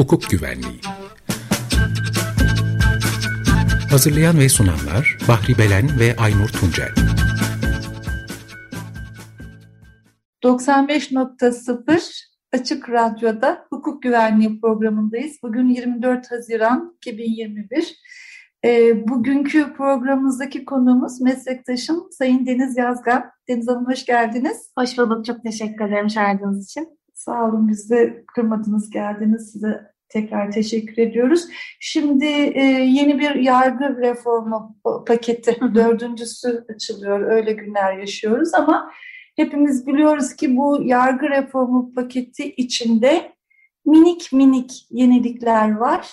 hukuk güvenliği. Hazırlayan ve sunanlar Bahri Belen ve Aynur Tuncel. 95.0 Açık Radyo'da hukuk güvenliği programındayız. Bugün 24 Haziran 2021. E, bugünkü programımızdaki konuğumuz meslektaşım Sayın Deniz Yazgan. Deniz Hanım hoş geldiniz. Hoş bulduk. Çok teşekkür ederim çağırdığınız için. Sağ olun bizi kırmadınız geldiniz. Size tekrar teşekkür ediyoruz. Şimdi e, yeni bir yargı reformu paketi dördüncüsü açılıyor. Öyle günler yaşıyoruz ama hepimiz biliyoruz ki bu yargı reformu paketi içinde minik minik yenilikler var.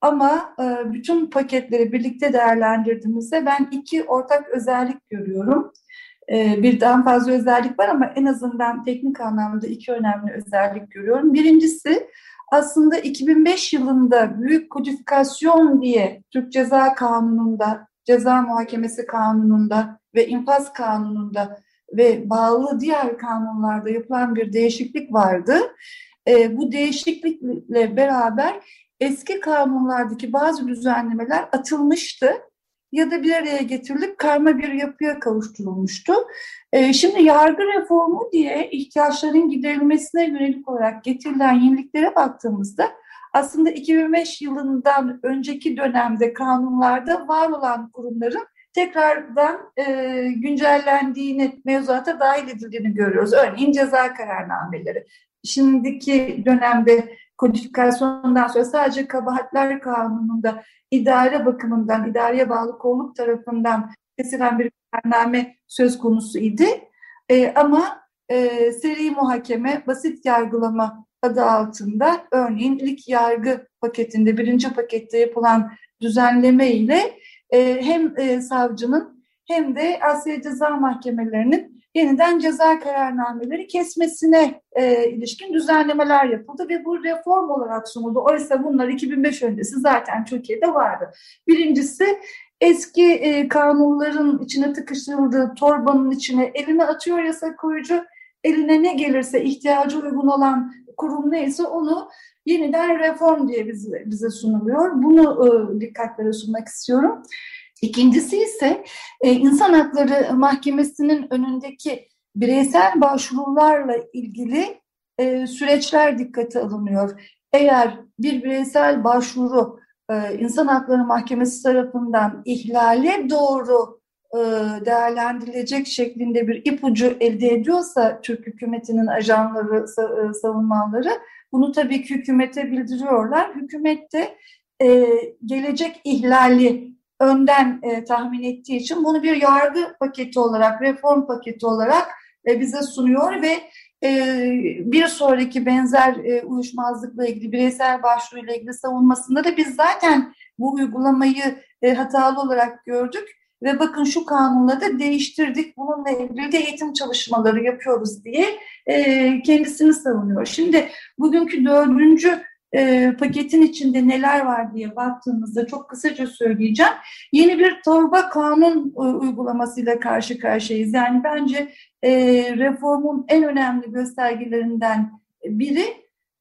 Ama e, bütün paketleri birlikte değerlendirdiğimizde ben iki ortak özellik görüyorum. E, birden fazla özellik var ama en azından teknik anlamda iki önemli özellik görüyorum. Birincisi aslında 2005 yılında büyük kodifikasyon diye Türk Ceza Kanunu'nda, Ceza Muhakemesi Kanunu'nda ve İnfaz Kanunu'nda ve bağlı diğer kanunlarda yapılan bir değişiklik vardı. E, bu değişiklikle beraber eski kanunlardaki bazı düzenlemeler atılmıştı ya da bir araya getirilip karma bir yapıya kavuşturulmuştu. E, şimdi yargı reformu diye ihtiyaçların giderilmesine yönelik olarak getirilen yeniliklere baktığımızda aslında 2005 yılından önceki dönemde kanunlarda var olan kurumların tekrardan e, güncellendiğini, mevzuata dahil edildiğini görüyoruz. Örneğin ceza kararnameleri. Şimdiki dönemde kodifikasyondan sonra sadece kabahatler kanununda idare bakımından, idareye bağlı kolluk tarafından kesilen bir kararname söz konusu idi. E, ama e, seri muhakeme, basit yargılama adı altında örneğin ilk yargı paketinde, birinci pakette yapılan düzenleme ile e, hem e, savcının hem de Asya Ceza Mahkemelerinin yeniden ceza kararnameleri kesmesine e, ilişkin düzenlemeler yapıldı ve bu reform olarak sunuldu. Oysa bunlar 2005 öncesi zaten Türkiye'de vardı. Birincisi eski e, kanunların içine tıkıştırıldığı torbanın içine eline atıyor yasa koyucu, eline ne gelirse ihtiyacı uygun olan kurum neyse onu yeniden reform diye bize, bize sunuluyor. Bunu e, dikkatlere sunmak istiyorum. İkincisi ise e, İnsan Hakları Mahkemesi'nin önündeki bireysel başvurularla ilgili e, süreçler dikkate alınıyor. Eğer bir bireysel başvuru e, İnsan Hakları Mahkemesi tarafından ihlale doğru e, değerlendirilecek şeklinde bir ipucu elde ediyorsa Türk hükümetinin ajanları, e, savunmaları bunu tabii ki hükümete bildiriyorlar. Hükümet de gelecek ihlali önden e, tahmin ettiği için bunu bir yargı paketi olarak, reform paketi olarak e, bize sunuyor ve e, bir sonraki benzer e, uyuşmazlıkla ilgili, bireysel başvuruyla ilgili savunmasında da biz zaten bu uygulamayı e, hatalı olarak gördük ve bakın şu kanunla da değiştirdik, bununla ilgili de eğitim çalışmaları yapıyoruz diye e, kendisini savunuyor. Şimdi bugünkü dördüncü e, paketin içinde neler var diye baktığımızda çok kısaca söyleyeceğim. Yeni bir torba kanun e, uygulamasıyla karşı karşıyayız. Yani bence e, reformun en önemli göstergelerinden biri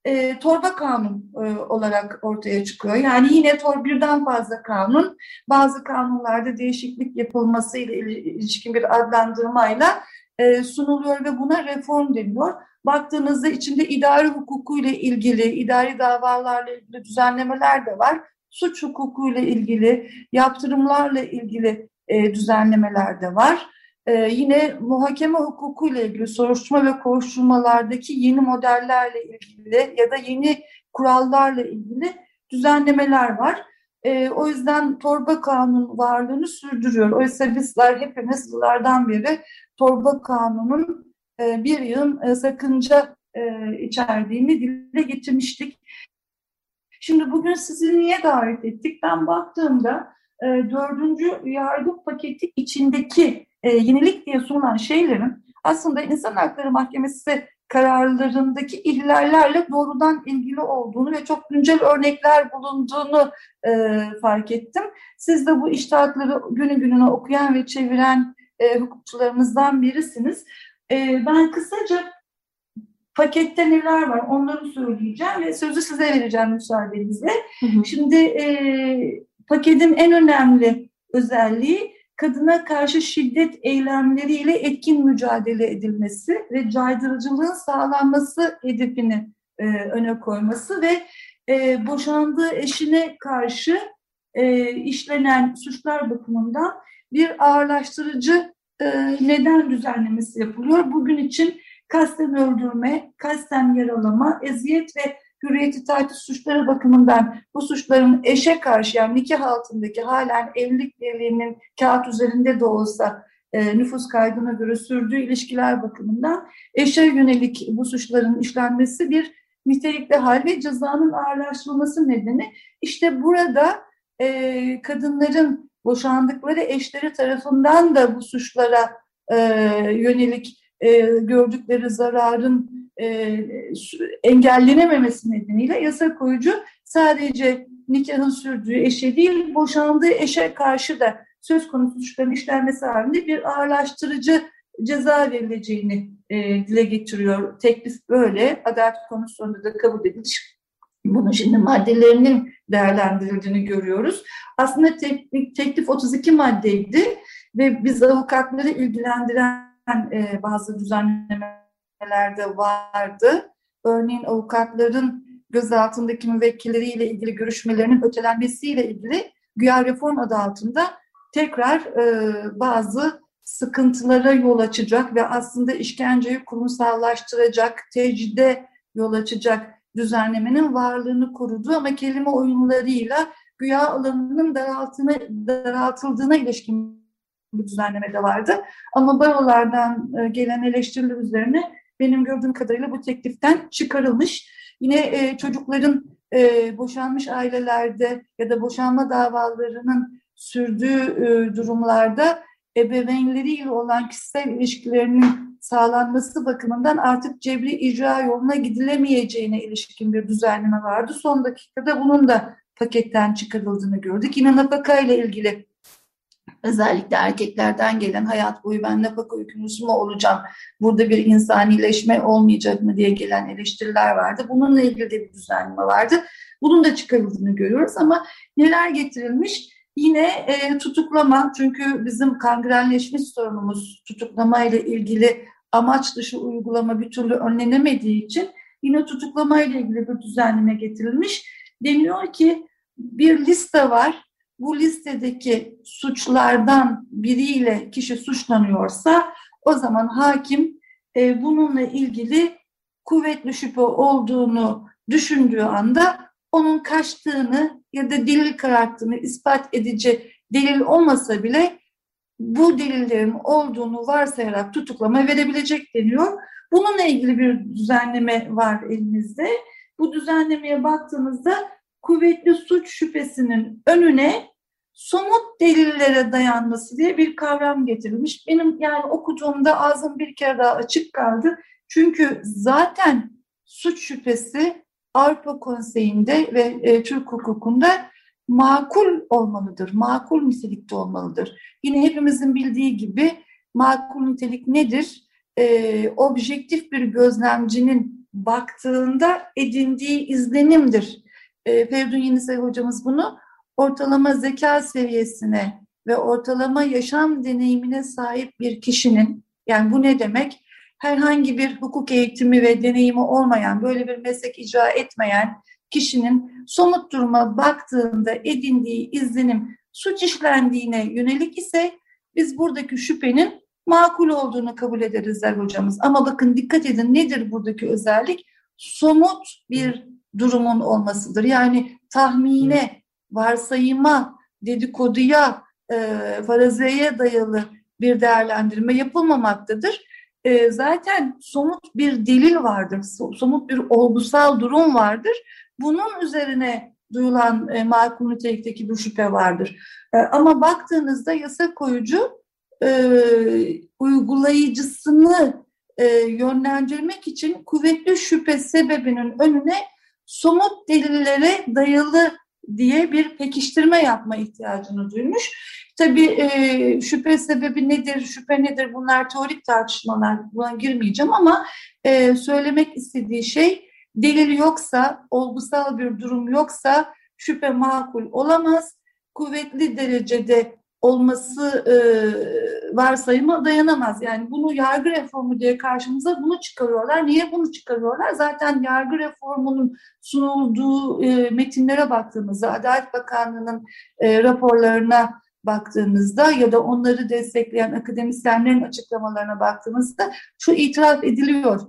e, torba kanun e, olarak ortaya çıkıyor. Yani yine tor birden fazla kanun, bazı kanunlarda değişiklik yapılmasıyla ilişkin bir adlandırmayla e, sunuluyor ve buna reform deniyor. Baktığınızda içinde idari hukuku ile ilgili, idari davalarla ilgili düzenlemeler de var. Suç hukuku ile ilgili, yaptırımlarla ilgili e, düzenlemeler de var. E, yine muhakeme hukuku ile ilgili soruşturma ve koşturmalardaki yeni modellerle ilgili ya da yeni kurallarla ilgili düzenlemeler var. E, o yüzden torba kanun varlığını sürdürüyor. Oysa bizler hepimiz yıllardan beri torba kanunun e, bir yığın e, sakınca e, içerdiğini dile getirmiştik. Şimdi bugün sizi niye davet ettik? Ben baktığımda dördüncü yargı paketi içindeki yenilik diye sunulan şeylerin aslında İnsan Hakları Mahkemesi kararlarındaki ihlallerle doğrudan ilgili olduğunu ve çok güncel örnekler bulunduğunu e, fark ettim. Siz de bu iştahatları günü gününe okuyan ve çeviren e, hukukçularımızdan birisiniz. E, ben kısaca pakette neler var onları söyleyeceğim ve sözü size vereceğim müsaadenizle. Hı hı. Şimdi e, paketin en önemli özelliği kadına karşı şiddet eylemleriyle etkin mücadele edilmesi ve caydırıcılığın sağlanması hedefini e, öne koyması ve e, boşandığı eşine karşı e, işlenen suçlar bakımından bir ağırlaştırıcı neden düzenlemesi yapılıyor. Bugün için kasten öldürme, kasten yaralama, eziyet ve hürriyeti taciz suçları bakımından bu suçların eşe karşı yani nikah altındaki halen evlilik birliğinin kağıt üzerinde de olsa e, nüfus kaydına göre sürdüğü ilişkiler bakımından eşe yönelik bu suçların işlenmesi bir nitelikli hal ve cezanın ağırlaştırılması nedeni işte burada e, kadınların boşandıkları eşleri tarafından da bu suçlara e, yönelik e, gördükleri zararın e, engellenememesi nedeniyle yasa koyucu sadece nikahın sürdüğü eşe değil, boşandığı eşe karşı da söz konusu suçların işlenmesi halinde bir ağırlaştırıcı ceza verileceğini e, dile getiriyor. Teklif böyle. Adalet Komisyonu'nda da kabul edilmiş. Bunun şimdi maddelerinin değerlendirildiğini görüyoruz. Aslında teklif, teklif 32 maddeydi ve biz avukatları ilgilendiren e, bazı düzenlemeler de vardı. Örneğin avukatların gözaltındaki müvekkilleriyle ilgili görüşmelerinin ötelenmesiyle ilgili güya reform adı altında tekrar e, bazı sıkıntılara yol açacak ve aslında işkenceyi kurumsallaştıracak, tecide yol açacak düzenlemenin varlığını korudu ama kelime oyunlarıyla güya alanının daraltıldığına ilişkin bir düzenleme de vardı. Ama barolardan e, gelen eleştiriler üzerine benim gördüğüm kadarıyla bu tekliften çıkarılmış. Yine e, çocukların e, boşanmış ailelerde ya da boşanma davalarının sürdüğü durumlarda ebeveynleriyle olan kişisel ilişkilerinin sağlanması bakımından artık cebri icra yoluna gidilemeyeceğine ilişkin bir düzenleme vardı. Son dakikada bunun da paketten çıkarıldığını gördük. Yine nafaka ile ilgili özellikle erkeklerden gelen hayat boyu ben nafaka yükümlüsü mü olacağım, burada bir insanileşme olmayacak mı diye gelen eleştiriler vardı. Bununla ilgili de bir düzenleme vardı. Bunun da çıkarıldığını görüyoruz ama neler getirilmiş? Yine e, tutuklama çünkü bizim kangrenleşmiş sorunumuz tutuklama ile ilgili amaç dışı uygulama bir türlü önlenemediği için yine tutuklama ile ilgili bir düzenleme getirilmiş. Deniyor ki bir liste var. Bu listedeki suçlardan biriyle kişi suçlanıyorsa o zaman hakim e, bununla ilgili kuvvetli şüphe olduğunu düşündüğü anda onun kaçtığını ya da delil kararttığını ispat edici delil olmasa bile bu delillerin olduğunu varsayarak tutuklama verebilecek deniyor. Bununla ilgili bir düzenleme var elimizde. Bu düzenlemeye baktığımızda kuvvetli suç şüphesinin önüne somut delillere dayanması diye bir kavram getirilmiş. Benim yani okuduğumda ağzım bir kere daha açık kaldı. Çünkü zaten suç şüphesi Avrupa Konseyi'nde ve e, Türk hukukunda makul olmalıdır, makul nitelikte olmalıdır. Yine hepimizin bildiği gibi makul nitelik nedir? E, objektif bir gözlemcinin baktığında edindiği izlenimdir. E, Feridun Yenisay hocamız bunu ortalama zeka seviyesine ve ortalama yaşam deneyimine sahip bir kişinin, yani bu ne demek? herhangi bir hukuk eğitimi ve deneyimi olmayan, böyle bir meslek icra etmeyen kişinin somut duruma baktığında edindiği izlenim suç işlendiğine yönelik ise biz buradaki şüphenin makul olduğunu kabul ederiz der hocamız. Ama bakın dikkat edin nedir buradaki özellik? Somut bir durumun olmasıdır. Yani tahmine, varsayıma, dedikoduya, e, farazeye dayalı bir değerlendirme yapılmamaktadır e, zaten somut bir delil vardır, somut bir olgusal durum vardır. Bunun üzerine duyulan e, makul nitelikteki bir şüphe vardır. E, ama baktığınızda yasa koyucu e, uygulayıcısını e, yönlendirmek için kuvvetli şüphe sebebinin önüne somut delillere dayalı diye bir pekiştirme yapma ihtiyacını duymuş. Tabii e, şüphe sebebi nedir, şüphe nedir bunlar teorik tartışmalar, buna girmeyeceğim ama e, söylemek istediği şey delil yoksa, olgusal bir durum yoksa şüphe makul olamaz. Kuvvetli derecede olması e, varsayımı dayanamaz. Yani bunu yargı reformu diye karşımıza bunu çıkarıyorlar. Niye bunu çıkarıyorlar? Zaten yargı reformunun sunulduğu e, metinlere baktığımızda, Adalet Bakanlığı'nın e, raporlarına baktığımızda ya da onları destekleyen akademisyenlerin açıklamalarına baktığımızda şu itiraf ediliyor.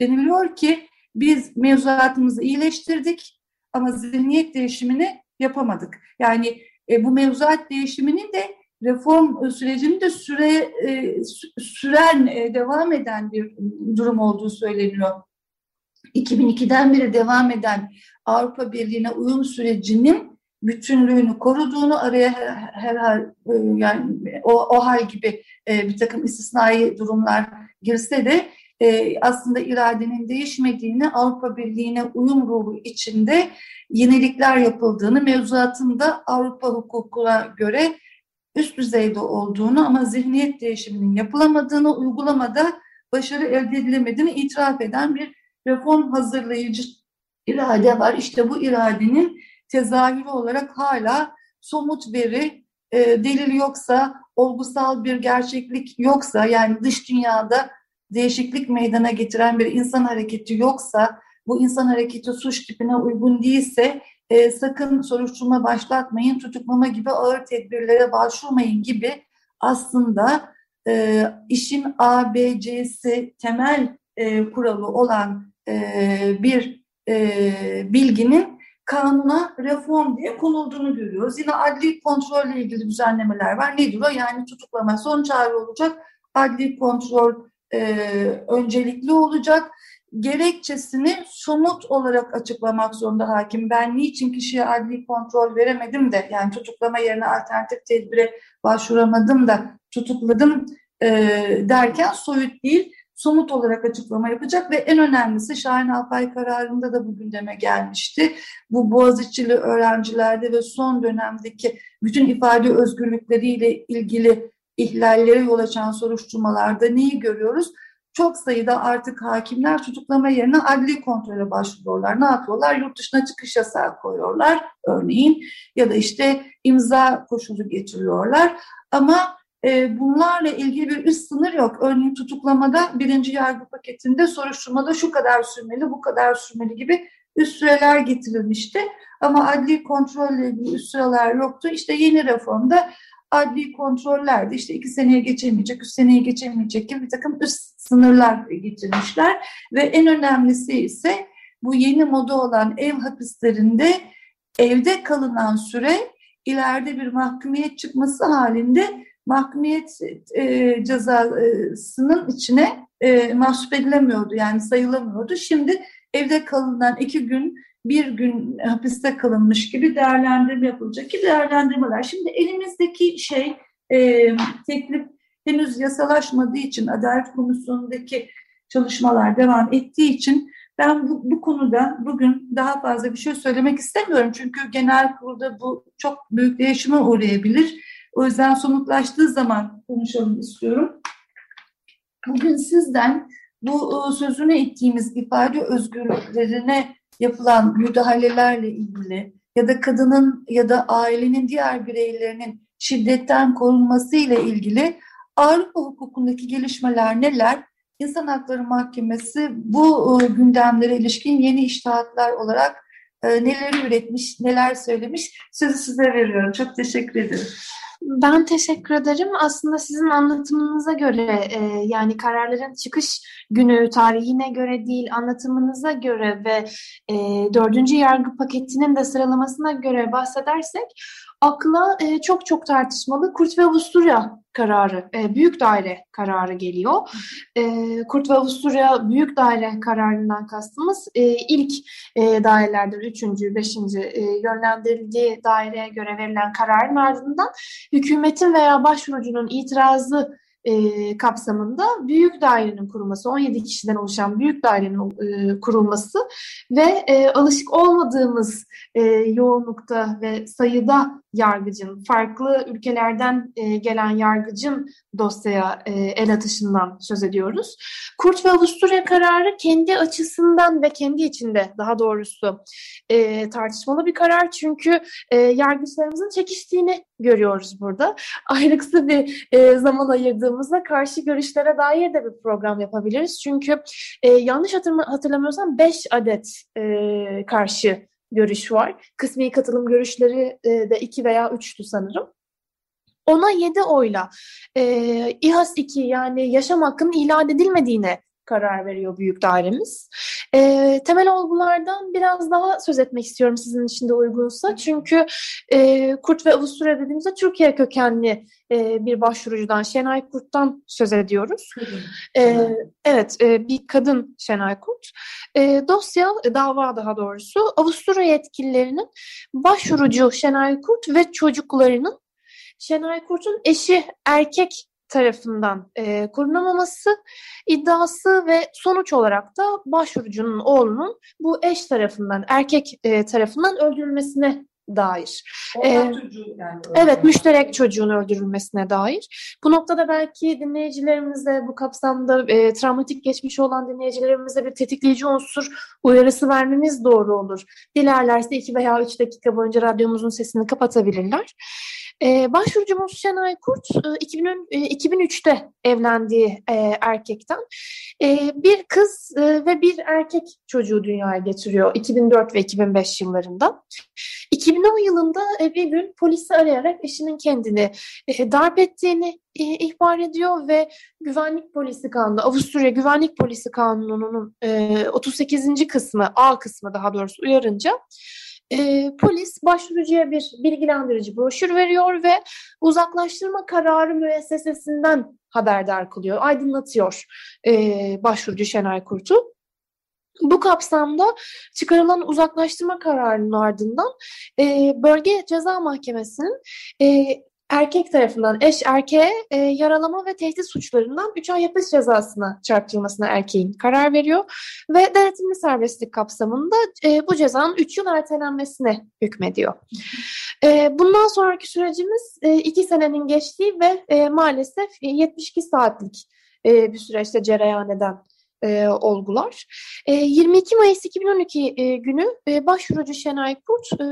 Deniliyor ki biz mevzuatımızı iyileştirdik ama zihniyet değişimini yapamadık. Yani e, bu mevzuat değişiminin de reform sürecinin de süre e, süren, e, devam eden bir durum olduğu söyleniyor. 2002'den beri devam eden Avrupa Birliği'ne uyum sürecinin bütünlüğünü koruduğunu araya her, her e, yani o, o hal gibi e, bir takım istisnai durumlar girse de e, aslında iradenin değişmediğini Avrupa Birliği'ne uyum ruhu içinde yenilikler yapıldığını mevzuatında Avrupa hukukuna göre üst düzeyde olduğunu ama zihniyet değişiminin yapılamadığını, uygulamada başarı elde edilemediğini itiraf eden bir reform hazırlayıcı irade var. İşte bu iradenin tezahürü olarak hala somut veri, e, delil yoksa, olgusal bir gerçeklik yoksa yani dış dünyada değişiklik meydana getiren bir insan hareketi yoksa, bu insan hareketi suç tipine uygun değilse e, sakın soruşturma başlatmayın, tutuklama gibi ağır tedbirlere başvurmayın gibi aslında e, işin A, B, C'si temel e, kuralı olan e, bir e, bilginin kanuna reform diye konulduğunu görüyoruz. Yine adli kontrolle ilgili düzenlemeler var. Nedir o? Yani tutuklama son çağrı olacak. Adli kontrol e, öncelikli olacak. Gerekçesini somut olarak açıklamak zorunda hakim. Ben niçin kişiye adli kontrol veremedim de yani tutuklama yerine alternatif tedbire başvuramadım da tutukladım e, derken soyut değil somut olarak açıklama yapacak ve en önemlisi Şahin Alpay kararında da bu gündeme gelmişti. Bu Boğaziçi'li öğrencilerde ve son dönemdeki bütün ifade özgürlükleriyle ilgili ihlallere yol açan soruşturmalarda neyi görüyoruz? Çok sayıda artık hakimler tutuklama yerine adli kontrole başvuruyorlar. Ne yapıyorlar? Yurt dışına çıkış yasağı koyuyorlar örneğin ya da işte imza koşulu getiriyorlar. Ama e, bunlarla ilgili bir üst sınır yok. Örneğin tutuklamada birinci yargı paketinde soruşturmada şu kadar sürmeli, bu kadar sürmeli gibi üst süreler getirilmişti. Ama adli kontrolle ilgili üst süreler yoktu. İşte yeni reformda adli kontrollerde işte iki seneye geçemeyecek, üç seneye geçemeyecek gibi bir takım üst sınırlar getirmişler. Ve en önemlisi ise bu yeni moda olan ev hapislerinde evde kalınan süre ileride bir mahkumiyet çıkması halinde mahkumiyet e, cezasının içine e, mahsup edilemiyordu yani sayılamıyordu. Şimdi evde kalınan iki gün bir gün hapiste kalınmış gibi değerlendirme yapılacak ki değerlendirmeler. Şimdi elimizdeki şey e, teklif henüz yasalaşmadığı için Adalet Komisyonu'ndaki çalışmalar devam ettiği için ben bu, bu konuda bugün daha fazla bir şey söylemek istemiyorum. Çünkü genel kurulda bu çok büyük değişime uğrayabilir. O yüzden somutlaştığı zaman konuşalım istiyorum. Bugün sizden bu e, sözüne ettiğimiz ifade özgürlüklerine yapılan müdahalelerle ilgili ya da kadının ya da ailenin diğer bireylerinin şiddetten korunması ile ilgili Avrupa hukukundaki gelişmeler neler? İnsan Hakları Mahkemesi bu e, gündemlere ilişkin yeni iştahatlar olarak e, neler üretmiş, neler söylemiş sözü size veriyorum. Çok teşekkür ederim. Ben teşekkür ederim. Aslında sizin anlatımınıza göre e, yani kararların çıkış günü tarihine göre değil anlatımınıza göre ve e, dördüncü yargı paketinin de sıralamasına göre bahsedersek akla e, çok çok tartışmalı Kurt ve Avusturya kararı, e, büyük daire kararı geliyor. E, Kurt ve Avusturya büyük daire kararından kastımız e, ilk e, dairelerden üçüncü, beşinci e, yönlendirildiği daireye göre verilen kararın ardından hükümetin veya başvurucunun itirazı e, kapsamında büyük dairenin kurulması, 17 kişiden oluşan büyük dairenin e, kurulması ve e, alışık olmadığımız e, yoğunlukta ve sayıda yargıcın, farklı ülkelerden e, gelen yargıcın dosyaya e, el atışından söz ediyoruz. Kurt ve Avusturya kararı kendi açısından ve kendi içinde daha doğrusu e, tartışmalı bir karar çünkü e, yargıçlarımızın çekiştiğini görüyoruz burada. Ayrıksı bir e, zaman ayırdığımızda karşı görüşlere dair de bir program yapabiliriz. Çünkü e, yanlış hatırlamıyorsam 5 adet e, karşı görüş var. Kısmi katılım görüşleri e, de 2 veya 3'tü sanırım. Ona 7 oyla e, İHAS 2 yani yaşam hakkının ilan edilmediğine karar veriyor büyük dairemiz. E, temel olgulardan biraz daha söz etmek istiyorum sizin için de uygunsa. Çünkü e, Kurt ve Avusturya dediğimizde Türkiye kökenli e, bir başvurucudan Şenay Kurt'tan söz ediyoruz. E, evet e, bir kadın Şenay Kurt. E, dosya, dava daha doğrusu Avusturya yetkililerinin başvurucu Şenay Kurt ve çocuklarının Şenay Kurt'un eşi erkek tarafından e, korunamaması iddiası ve sonuç olarak da başvurucunun oğlunun bu eş tarafından, erkek e, tarafından öldürülmesine dair. Ee, yani evet, müşterek çocuğun öldürülmesine dair. Bu noktada belki dinleyicilerimize bu kapsamda e, travmatik geçmiş olan dinleyicilerimize bir tetikleyici unsur uyarısı vermemiz doğru olur. Dilerlerse iki veya üç dakika boyunca radyomuzun sesini kapatabilirler. Ee, başvurucumuz Şenay Kurt, e, 2000, e, 2003'te evlendiği e, erkekten e, bir kız e, ve bir erkek çocuğu dünyaya getiriyor 2004 ve 2005 yıllarında. 2010 yılında e, bir gün polisi arayarak eşinin kendini darp ettiğini ihbar ediyor ve Güvenlik Polisi Kanunu, Avusturya Güvenlik Polisi Kanunu'nun e, 38. kısmı, A kısmı daha doğrusu uyarınca e, polis başvurucuya bir bilgilendirici broşür veriyor ve uzaklaştırma kararı müessesesinden haberdar kılıyor, aydınlatıyor e, başvurucu Şenay Kurt'u. Bu kapsamda çıkarılan uzaklaştırma kararının ardından e, Bölge Ceza Mahkemesi'nin e, erkek tarafından eş erkeğe e, yaralama ve tehdit suçlarından 3 ay hapis cezasına çarptırılmasına erkeğin karar veriyor ve denetimli serbestlik kapsamında e, bu cezanın 3 yıl ertelenmesine hükmediyor. E, bundan sonraki sürecimiz 2 e, senenin geçtiği ve e, maalesef 72 saatlik e, bir süreçte cereyan eden e, olgular. E, 22 Mayıs 2012 e, günü e, başvurucu Şenay Kurt e,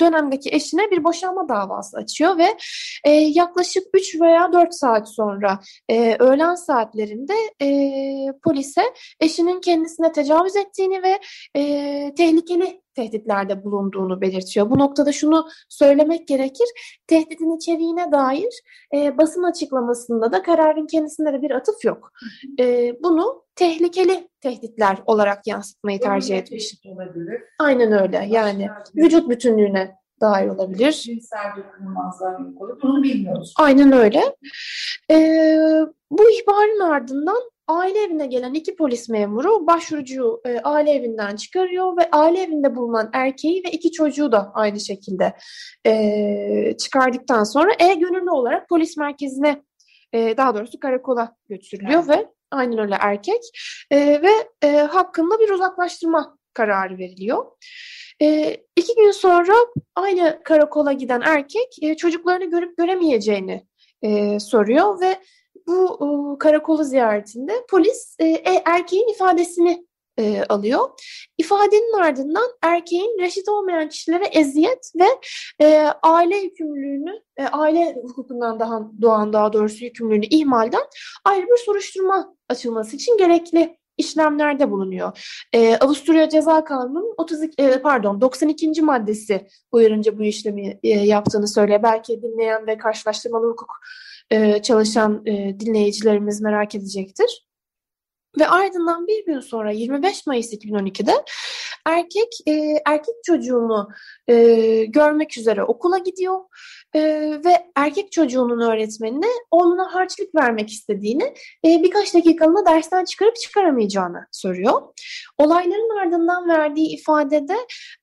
dönemdeki eşine bir boşanma davası açıyor ve e, yaklaşık 3 veya 4 saat sonra e, öğlen saatlerinde e, polise eşinin kendisine tecavüz ettiğini ve e, tehlikeli tehditlerde bulunduğunu belirtiyor. Bu noktada şunu söylemek gerekir. Tehditin içeriğine dair e, basın açıklamasında da kararın kendisinde de bir atıf yok. E, bunu tehlikeli tehditler olarak yansıtmayı tercih etmiş. Aynen öyle. Yani vücut bütünlüğüne dair olabilir. Cinsel dokunulmazlığa olur. Bunu bilmiyoruz. Aynen öyle. Ee, bu ihbarın ardından aile evine gelen iki polis memuru başvurucuyu e, aile evinden çıkarıyor ve aile evinde bulunan erkeği ve iki çocuğu da aynı şekilde e, çıkardıktan sonra e-gönüllü olarak polis merkezine e, daha doğrusu karakola götürülüyor evet. ve aynen öyle erkek e, ve e, hakkında bir uzaklaştırma kararı veriliyor. E, iki gün sonra aynı karakola giden erkek e, çocuklarını görüp göremeyeceğini e, soruyor ve bu e, karakolu ziyaretinde polis e, e, erkeğin ifadesini e, alıyor. İfadenin ardından erkeğin reşit olmayan kişilere eziyet ve e, aile yükümlülüğünü, e, aile hukukundan daha doğan daha doğrusu yükümlülüğünü ihmalden ayrı bir soruşturma açılması için gerekli işlemlerde bulunuyor. E, Avusturya Ceza Kanunu'nun 32 e, pardon 92. maddesi uyarınca bu işlemi e, yaptığını söylüyor. Belki dinleyen ve karşılaştırmalı hukuk e, çalışan e, dinleyicilerimiz merak edecektir. Ve ardından bir gün sonra 25 Mayıs 2012'de erkek e, erkek çocuğunu e, görmek üzere okula gidiyor e, ve erkek çocuğunun öğretmenine oğluna harçlık vermek istediğini e, birkaç dakikalığına dersten çıkarıp çıkaramayacağını soruyor. Olayların ardından verdiği ifadede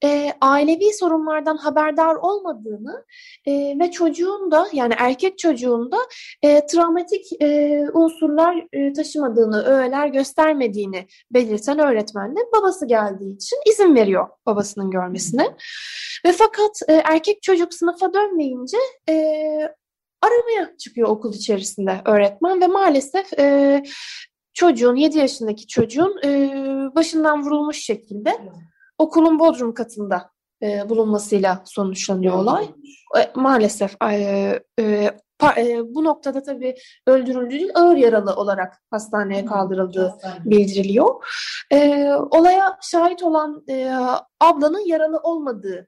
e, ailevi sorunlardan haberdar olmadığını e, ve çocuğun da yani erkek çocuğun da e, travmatik e, unsurlar e, taşımadığını, öğeler göstermediğini belirten öğretmen de babası geldiği için izin veriyor babasının görmesine. Ve fakat e, erkek çocuk sınıfa dönmeyince e, aramaya çıkıyor okul içerisinde öğretmen ve maalesef e, çocuğun 7 yaşındaki çocuğun e, başından vurulmuş şekilde okulun bodrum katında e, bulunmasıyla sonuçlanıyor olay. E, maalesef e, e, pa, e, bu noktada tabii öldürüldüğü değil ağır yaralı olarak hastaneye kaldırıldığı bildiriliyor. E, olaya şahit olan e, ablanın yaralı olmadığı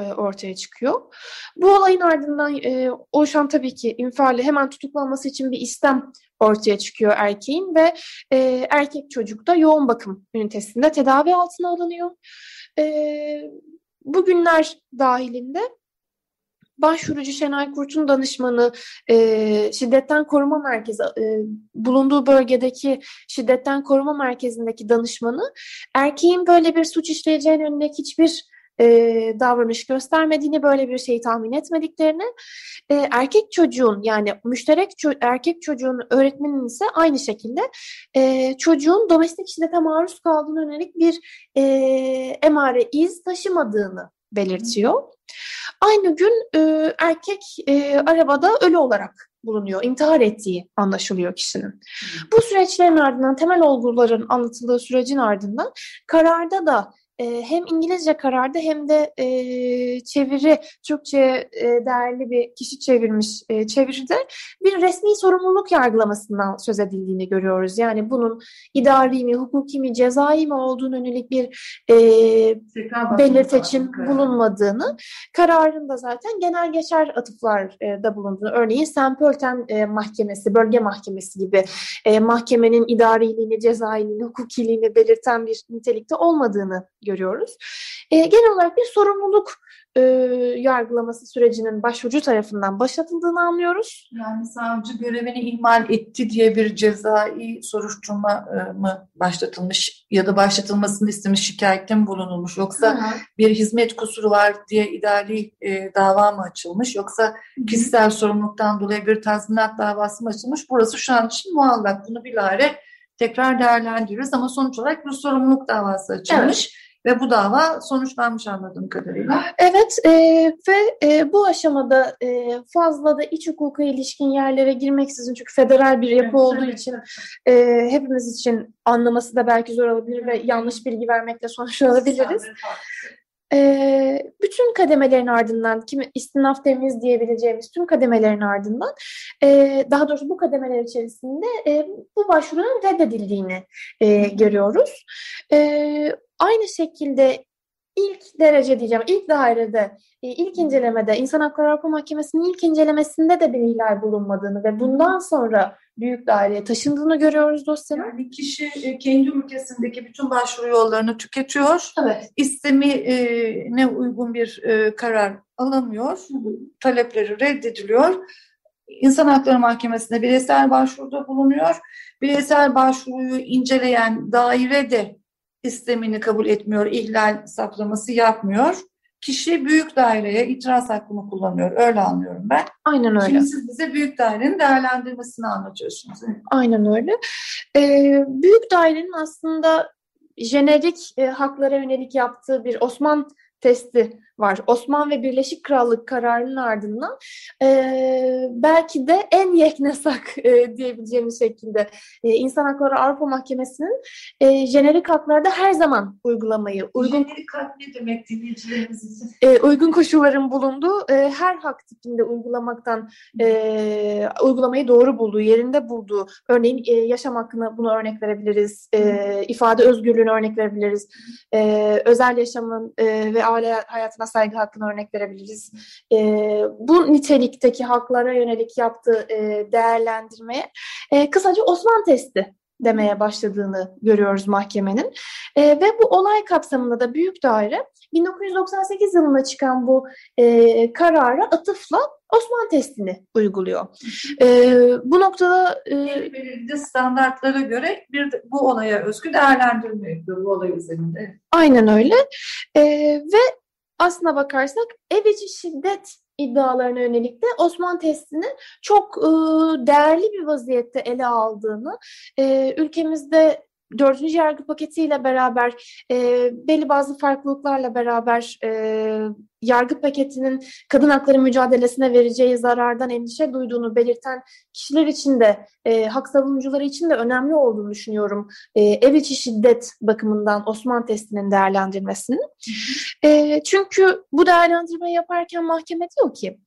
ortaya çıkıyor. Bu olayın ardından e, oluşan tabii ki infiali hemen tutuklanması için bir istem ortaya çıkıyor erkeğin ve e, erkek çocuk da yoğun bakım ünitesinde tedavi altına alınıyor. E, bugünler dahilinde başvurucu Şenay Kurt'un danışmanı e, şiddetten koruma merkezi e, bulunduğu bölgedeki şiddetten koruma merkezindeki danışmanı erkeğin böyle bir suç işleyeceğine yönelik hiçbir e, davranış göstermediğini, böyle bir şeyi tahmin etmediklerini, e, erkek çocuğun yani müşterek ço- erkek çocuğun öğretmeninin ise aynı şekilde e, çocuğun domestik şiddete maruz kaldığına yönelik bir e, emare iz taşımadığını belirtiyor. Aynı gün e, erkek e, arabada ölü olarak bulunuyor. İntihar ettiği anlaşılıyor kişinin. Bu süreçlerin ardından temel olguların anlatıldığı sürecin ardından kararda da e, hem İngilizce kararda hem de e, çeviri Türkçe e, değerli bir kişi çevirmiş e, çeviride bir resmi sorumluluk yargılamasından söz edildiğini görüyoruz. Yani bunun idari mi, hukuki mi, cezai mi olduğunu yönelik bir e, belirteçin bulunmadığını kararında zaten genel geçer atıflar e, da bulunduğunu. Örneğin Sempölten e, Mahkemesi, bölge mahkemesi gibi e, mahkemenin idariliğini, cezailiğini, hukukiliğini belirten bir nitelikte olmadığını görüyoruz. E, genel olarak bir sorumluluk e, yargılaması sürecinin başvurucu tarafından başlatıldığını anlıyoruz. Yani savcı görevini ihmal etti diye bir cezai soruşturma e, mı başlatılmış ya da başlatılmasını istemiş şikayette mi bulunulmuş yoksa Hı -hı. bir hizmet kusuru var diye idari e, dava mı açılmış yoksa kişisel sorumluluktan dolayı bir tazminat davası mı açılmış burası şu an için muallak bunu bilahare tekrar değerlendiriyoruz ama sonuç olarak bir sorumluluk davası açılmış. Evet. Ve bu dava sonuçlanmış anladığım kadarıyla. Evet e, ve e, bu aşamada e, fazla da iç hukuka ilişkin yerlere girmeksizin çünkü federal bir yapı evet, olduğu evet, için e, hepimiz için anlaması da belki zor olabilir ve yanlış bilgi vermekle sonuçlanabiliriz. E, bütün kademelerin ardından, kimi istinaf temiz diyebileceğimiz tüm kademelerin ardından, e, daha doğrusu bu kademeler içerisinde e, bu başvurunun reddedildiğini e, görüyoruz. E, Aynı şekilde ilk derece diyeceğim, ilk dairede, e, ilk incelemede, İnsan Hakları Avrupa Mahkemesi'nin ilk incelemesinde de bir ihlal bulunmadığını ve bundan sonra büyük daireye taşındığını görüyoruz dosyanın. Yani kişi e, kendi ülkesindeki bütün başvuru yollarını tüketiyor. Evet. İstemine uygun bir e, karar alamıyor. Talepleri reddediliyor. İnsan Hakları Mahkemesi'nde bireysel başvuruda bulunuyor. Bireysel başvuruyu inceleyen daire de istemini kabul etmiyor, ihlal saklaması yapmıyor. Kişi büyük daireye itiraz hakkını kullanıyor. Öyle anlıyorum ben. Aynen öyle. Şimdi siz bize büyük dairenin değerlendirmesini anlatıyorsunuz. Aynen öyle. Ee, büyük dairenin aslında jenerik e, haklara yönelik yaptığı bir Osman testi var. Osman ve Birleşik Krallık kararının ardından e, belki de en yeknesak e, diyebileceğimiz şekilde e, İnsan Hakları Avrupa Mahkemesi'nin e, jenerik haklarda her zaman uygulamayı uygun jenerik hak ne demek dinleyicilerimiz için? E, uygun koşulların bulunduğu e, her hak tipinde uygulamaktan e, uygulamayı doğru bulduğu, yerinde bulduğu örneğin e, yaşam hakkına bunu örnek verebiliriz. E, ifade özgürlüğüne örnek verebiliriz. E, özel yaşamın e, ve aile hayatına hayatına saygı hakkını örnek verebiliriz. E, bu nitelikteki haklara yönelik yaptığı e, değerlendirmeye e, kısaca Osman testi demeye başladığını görüyoruz mahkemenin. E, ve bu olay kapsamında da büyük daire 1998 yılında çıkan bu e, karara atıfla Osman testini uyguluyor. E, bu noktada e, belirli standartlara göre bir bu olaya özgü değerlendirme yapıyor bu olay üzerinde. Aynen öyle. E, ve aslına bakarsak ev içi şiddet iddialarına yönelik de Osman testini çok e, değerli bir vaziyette ele aldığını, e, ülkemizde dördüncü yargı paketiyle beraber e, belli bazı farklılıklarla beraber e, yargı paketinin kadın hakları mücadelesine vereceği zarardan endişe duyduğunu belirten kişiler için de e, hak savunucuları için de önemli olduğunu düşünüyorum. E, ev içi şiddet bakımından Osman testinin değerlendirmesinin. E, çünkü bu değerlendirmeyi yaparken mahkeme diyor ki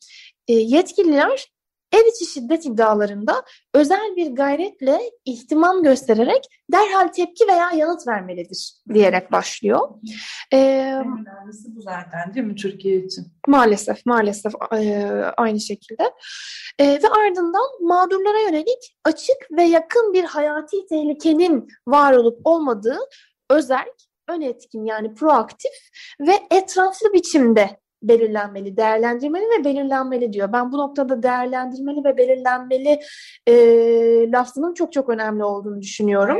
e, yetkililer ev içi şiddet iddialarında özel bir gayretle ihtimam göstererek derhal tepki veya yanıt vermelidir diyerek başlıyor. Ee, en önemlisi bu zaten değil mi Türkiye için? Maalesef, maalesef e, aynı şekilde. E, ve ardından mağdurlara yönelik açık ve yakın bir hayati tehlikenin var olup olmadığı özel, ön etkin yani proaktif ve etraflı biçimde belirlenmeli, değerlendirmeli ve belirlenmeli diyor. Ben bu noktada değerlendirmeli ve belirlenmeli e, lafının çok çok önemli olduğunu düşünüyorum.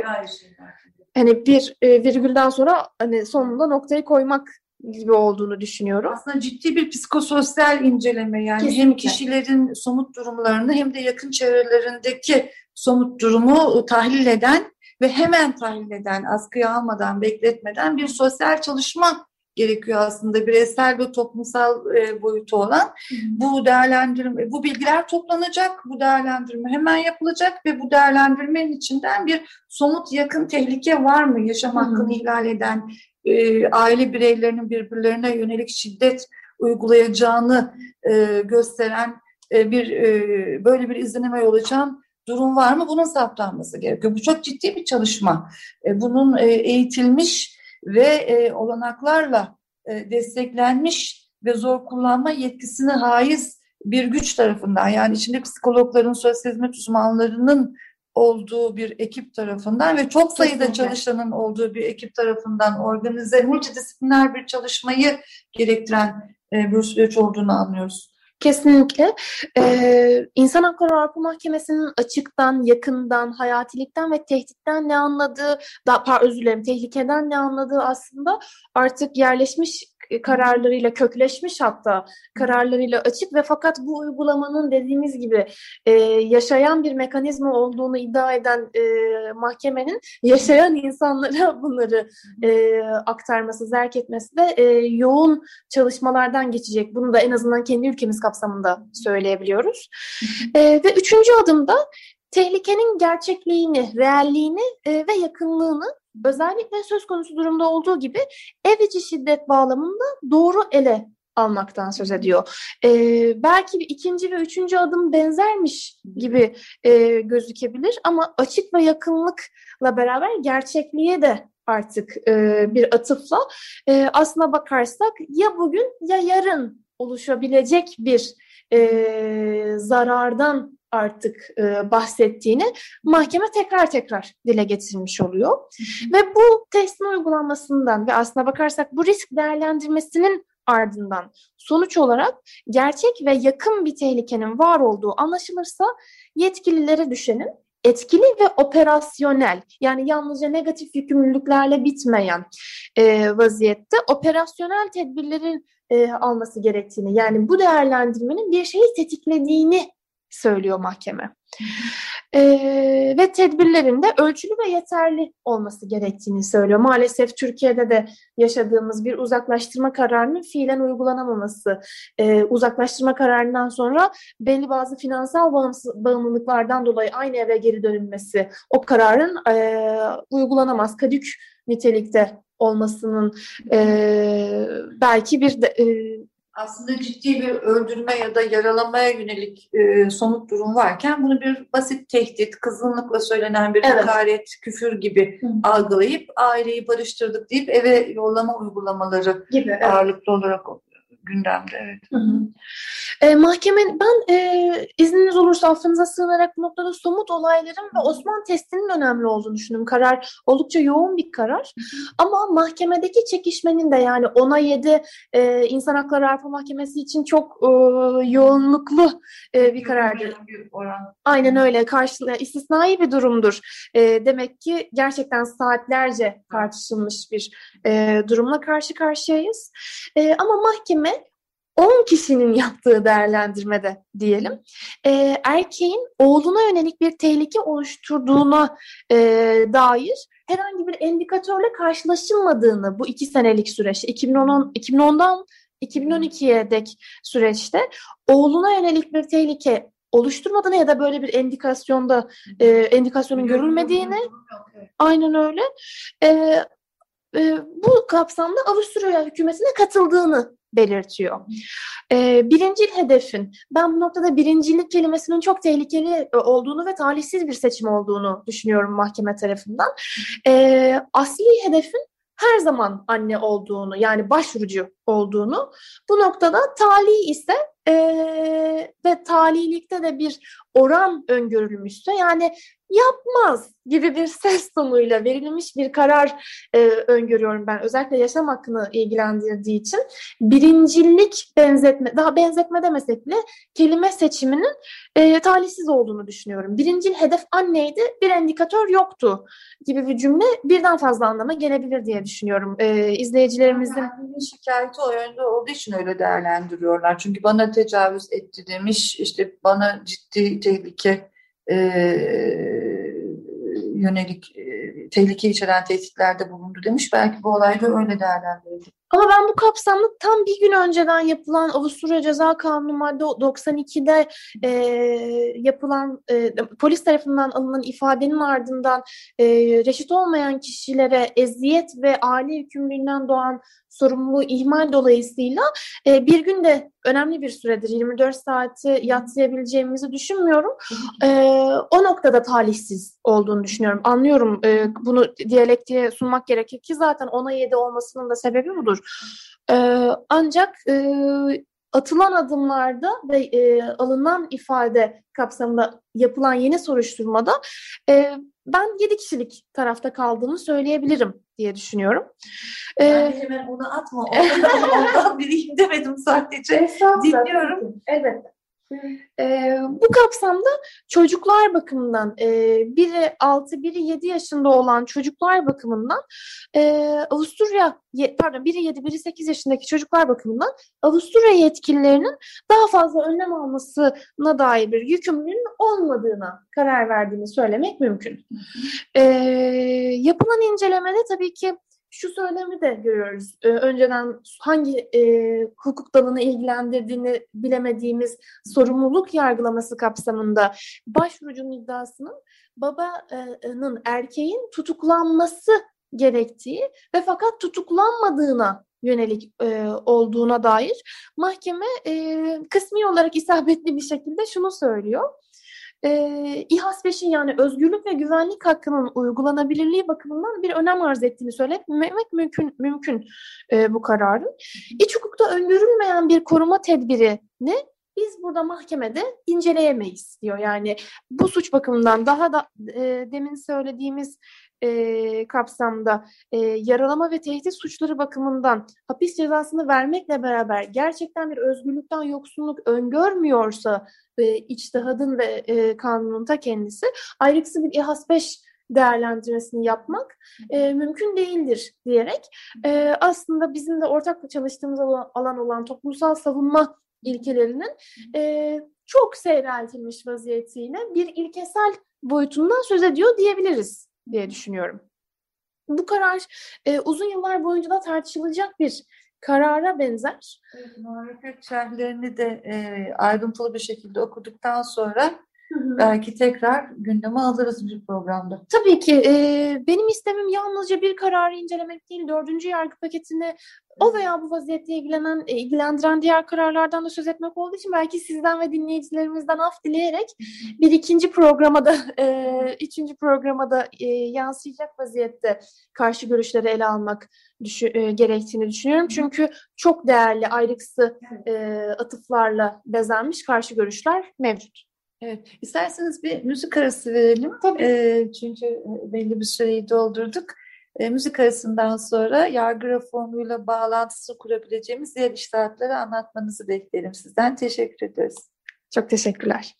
Hani bir e, virgülden sonra hani sonunda noktayı koymak gibi olduğunu düşünüyorum. Aslında ciddi bir psikososyal inceleme yani Kesinlikle. hem kişilerin somut durumlarını hem de yakın çevrelerindeki somut durumu tahlil eden ve hemen tahlil eden, askıya almadan, bekletmeden bir sosyal çalışma gerekiyor aslında bireysel ve toplumsal e, boyutu olan. Bu değerlendirme, bu bilgiler toplanacak, bu değerlendirme hemen yapılacak ve bu değerlendirmenin içinden bir somut yakın tehlike var mı? Yaşam hakkını ihlal eden, e, aile bireylerinin birbirlerine yönelik şiddet uygulayacağını e, gösteren e, bir e, böyle bir izlenime yol açan durum var mı? Bunun saptanması gerekiyor. Bu çok ciddi bir çalışma. E, bunun e, eğitilmiş ve e, olanaklarla e, desteklenmiş ve zor kullanma yetkisine haiz bir güç tarafından yani içinde psikologların, sosyal hizmet uzmanlarının olduğu bir ekip tarafından ve çok sayıda Kesinlikle. çalışanın olduğu bir ekip tarafından organize multidisipliner bir çalışmayı gerektiren e, bir süreç olduğunu anlıyoruz. Kesinlikle. Ee, İnsan Hakları Avrupa Mahkemesi'nin açıktan, yakından, hayatilikten ve tehditten ne anladığı, daha özür dilerim, tehlikeden ne anladığı aslında artık yerleşmiş kararlarıyla kökleşmiş hatta kararlarıyla açık ve fakat bu uygulamanın dediğimiz gibi e, yaşayan bir mekanizma olduğunu iddia eden e, mahkemenin yaşayan insanlara bunları e, aktarması, zerk etmesi de e, yoğun çalışmalardan geçecek. Bunu da en azından kendi ülkemiz kapsamında söyleyebiliyoruz. E, ve üçüncü adımda tehlikenin gerçekliğini, realliğini e, ve yakınlığını özellikle söz konusu durumda olduğu gibi ev içi şiddet bağlamında doğru ele almaktan söz ediyor. Ee, belki ikinci ve üçüncü adım benzermiş gibi e, gözükebilir ama açık ve yakınlıkla beraber gerçekliğe de artık e, bir atıfla e, aslına bakarsak ya bugün ya yarın oluşabilecek bir e, zarardan artık e, bahsettiğini mahkeme tekrar tekrar dile getirmiş oluyor. Ve bu testin uygulanmasından ve aslına bakarsak bu risk değerlendirmesinin ardından sonuç olarak gerçek ve yakın bir tehlikenin var olduğu anlaşılırsa yetkililere düşenin etkili ve operasyonel yani yalnızca negatif yükümlülüklerle bitmeyen e, vaziyette operasyonel tedbirlerin e, alması gerektiğini yani bu değerlendirmenin bir şeyi tetiklediğini söylüyor mahkeme. E, ve tedbirlerin de ölçülü ve yeterli olması gerektiğini söylüyor. Maalesef Türkiye'de de yaşadığımız bir uzaklaştırma kararının fiilen uygulanamaması, e, uzaklaştırma kararından sonra belli bazı finansal bağımlılıklardan dolayı aynı eve geri dönülmesi, o kararın e, uygulanamaz, kadük nitelikte olmasının e, belki bir de, e, aslında ciddi bir öldürme ya da yaralamaya yönelik e, somut durum varken bunu bir basit tehdit, kızgınlıkla söylenen bir evet. hakaret, küfür gibi Hı. algılayıp aileyi barıştırdık deyip eve yollama uygulamaları gibi, evet. ağırlıklı olarak gündemde. Evet. Hı hı. E, mahkeme, ben e, izniniz olursa affınıza sığınarak bu noktada somut olayların ve Osman testinin önemli olduğunu düşündüm. Karar oldukça yoğun bir karar. Hı hı. Ama mahkemedeki çekişmenin de yani ona yedi e, İnsan Hakları Avrupa Mahkemesi için çok e, yoğunluklu e, bir karardı. Aynen öyle. Karşı, istisnai bir durumdur. E, demek ki gerçekten saatlerce tartışılmış bir e, durumla karşı karşıyayız. E, ama mahkeme 10 kişinin yaptığı değerlendirmede diyelim. E, erkeğin oğluna yönelik bir tehlike oluşturduğuna e, dair herhangi bir endikatörle karşılaşılmadığını bu iki senelik süreç 2010, 2010'dan 2012'ye dek süreçte oğluna yönelik bir tehlike oluşturmadığını ya da böyle bir endikasyonda e, endikasyonun görülmediğini aynen öyle. E, e, bu kapsamda Avusturya hükümetine katıldığını belirtiyor. Ee, birincil hedefin, ben bu noktada birincilik kelimesinin çok tehlikeli olduğunu ve talihsiz bir seçim olduğunu düşünüyorum mahkeme tarafından. Ee, asli hedefin her zaman anne olduğunu yani başvurucu olduğunu bu noktada talih ise e, ve talilikte de bir oran öngörülmüşse yani yapmaz gibi bir ses tonuyla verilmiş bir karar e, öngörüyorum ben. Özellikle yaşam hakkını ilgilendirdiği için birincilik benzetme, daha benzetme demesek bile kelime seçiminin e, talihsiz olduğunu düşünüyorum. Birincil hedef anneydi, bir indikatör yoktu gibi bir cümle birden fazla anlama gelebilir diye düşünüyorum. E, izleyicilerimizin... Yani şikayeti o yönde olduğu için öyle değerlendiriyorlar. Çünkü bana tecavüz etti demiş, işte bana ciddi tehlike e, yönelik e, tehlike içeren tehditlerde bulundu demiş. Belki bu olayda öyle değerlendirildi. Ama ben bu kapsamda tam bir gün önceden yapılan Avusturya Ceza Kanunu madde 92'de e, yapılan e, polis tarafından alınan ifadenin ardından e, reşit olmayan kişilere eziyet ve aile yükümlülüğünden doğan sorumluluğu ihmal dolayısıyla e, bir gün de önemli bir süredir 24 saati yatsıyabileceğimizi düşünmüyorum. E, o noktada talihsiz olduğunu düşünüyorum. Anlıyorum e, bunu diyalektiğe sunmak gerekir ki zaten ona 7 olmasının da sebebi budur. E, ancak e, atılan adımlarda ve e, alınan ifade kapsamında yapılan yeni soruşturmada e, ben 7 kişilik tarafta kaldığını söyleyebilirim diye düşünüyorum. Ben ee, hemen onu atma. Ondan, ondan biriyim demedim sadece. Dinliyorum. Elbette. E, bu kapsamda çocuklar bakımından e, biri 6, biri 7 yaşında olan çocuklar bakımından e, Avusturya, pardon biri 7, biri 8 yaşındaki çocuklar bakımından Avusturya yetkililerinin daha fazla önlem almasına dair bir yükümlülüğün olmadığına karar verdiğini söylemek mümkün. E, yapılan incelemede tabii ki şu söylemi de görüyoruz. Ee, önceden hangi e, hukuk dalını ilgilendirdiğini bilemediğimiz sorumluluk yargılaması kapsamında başvurucunun iddiasının babanın erkeğin tutuklanması gerektiği ve fakat tutuklanmadığına yönelik e, olduğuna dair mahkeme e, kısmi olarak isabetli bir şekilde şunu söylüyor e, İHAS 5'in yani özgürlük ve güvenlik hakkının uygulanabilirliği bakımından bir önem arz ettiğini söylemek mümkün mümkün e, bu kararın. İç hukukta öngörülmeyen bir koruma tedbirini biz burada mahkemede inceleyemeyiz diyor. Yani bu suç bakımından daha da e, demin söylediğimiz e, kapsamda e, yaralama ve tehdit suçları bakımından hapis cezasını vermekle beraber gerçekten bir özgürlükten yoksunluk öngörmüyorsa e, içtihadın ve e, kanunun ta kendisi ayrıksı bir İHAS 5 değerlendirmesini yapmak e, mümkün değildir diyerek e, aslında bizim de ortak çalıştığımız alan olan toplumsal savunma ilkelerinin e, çok seyreltilmiş vaziyetiyle bir ilkesel boyutundan söz ediyor diyebiliriz diye düşünüyorum. Bu karar e, uzun yıllar boyunca da tartışılacak bir karara benzer. Evet, muhalefet şerhlerini de e, ayrıntılı bir şekilde okuduktan sonra belki tekrar gündeme alırız bir programda. Tabii ki. E, benim istemim yalnızca bir kararı incelemek değil, dördüncü yargı paketini o veya bu vaziyette ilgilenen, e, ilgilendiren diğer kararlardan da söz etmek olduğu için belki sizden ve dinleyicilerimizden af dileyerek bir ikinci programada, e, üçüncü programada e, yansıyacak vaziyette karşı görüşleri ele almak düşü, e, gerektiğini düşünüyorum. Çünkü çok değerli ayrıksı e, atıflarla bezenmiş karşı görüşler mevcut. Evet, isterseniz bir müzik arası verelim. Tabii. E, çünkü belli bir süreyi doldurduk. E, müzik arasından sonra yargı reformuyla bağlantısı kurabileceğimiz diğer iştahatları anlatmanızı beklerim sizden. Teşekkür ederiz. Çok teşekkürler.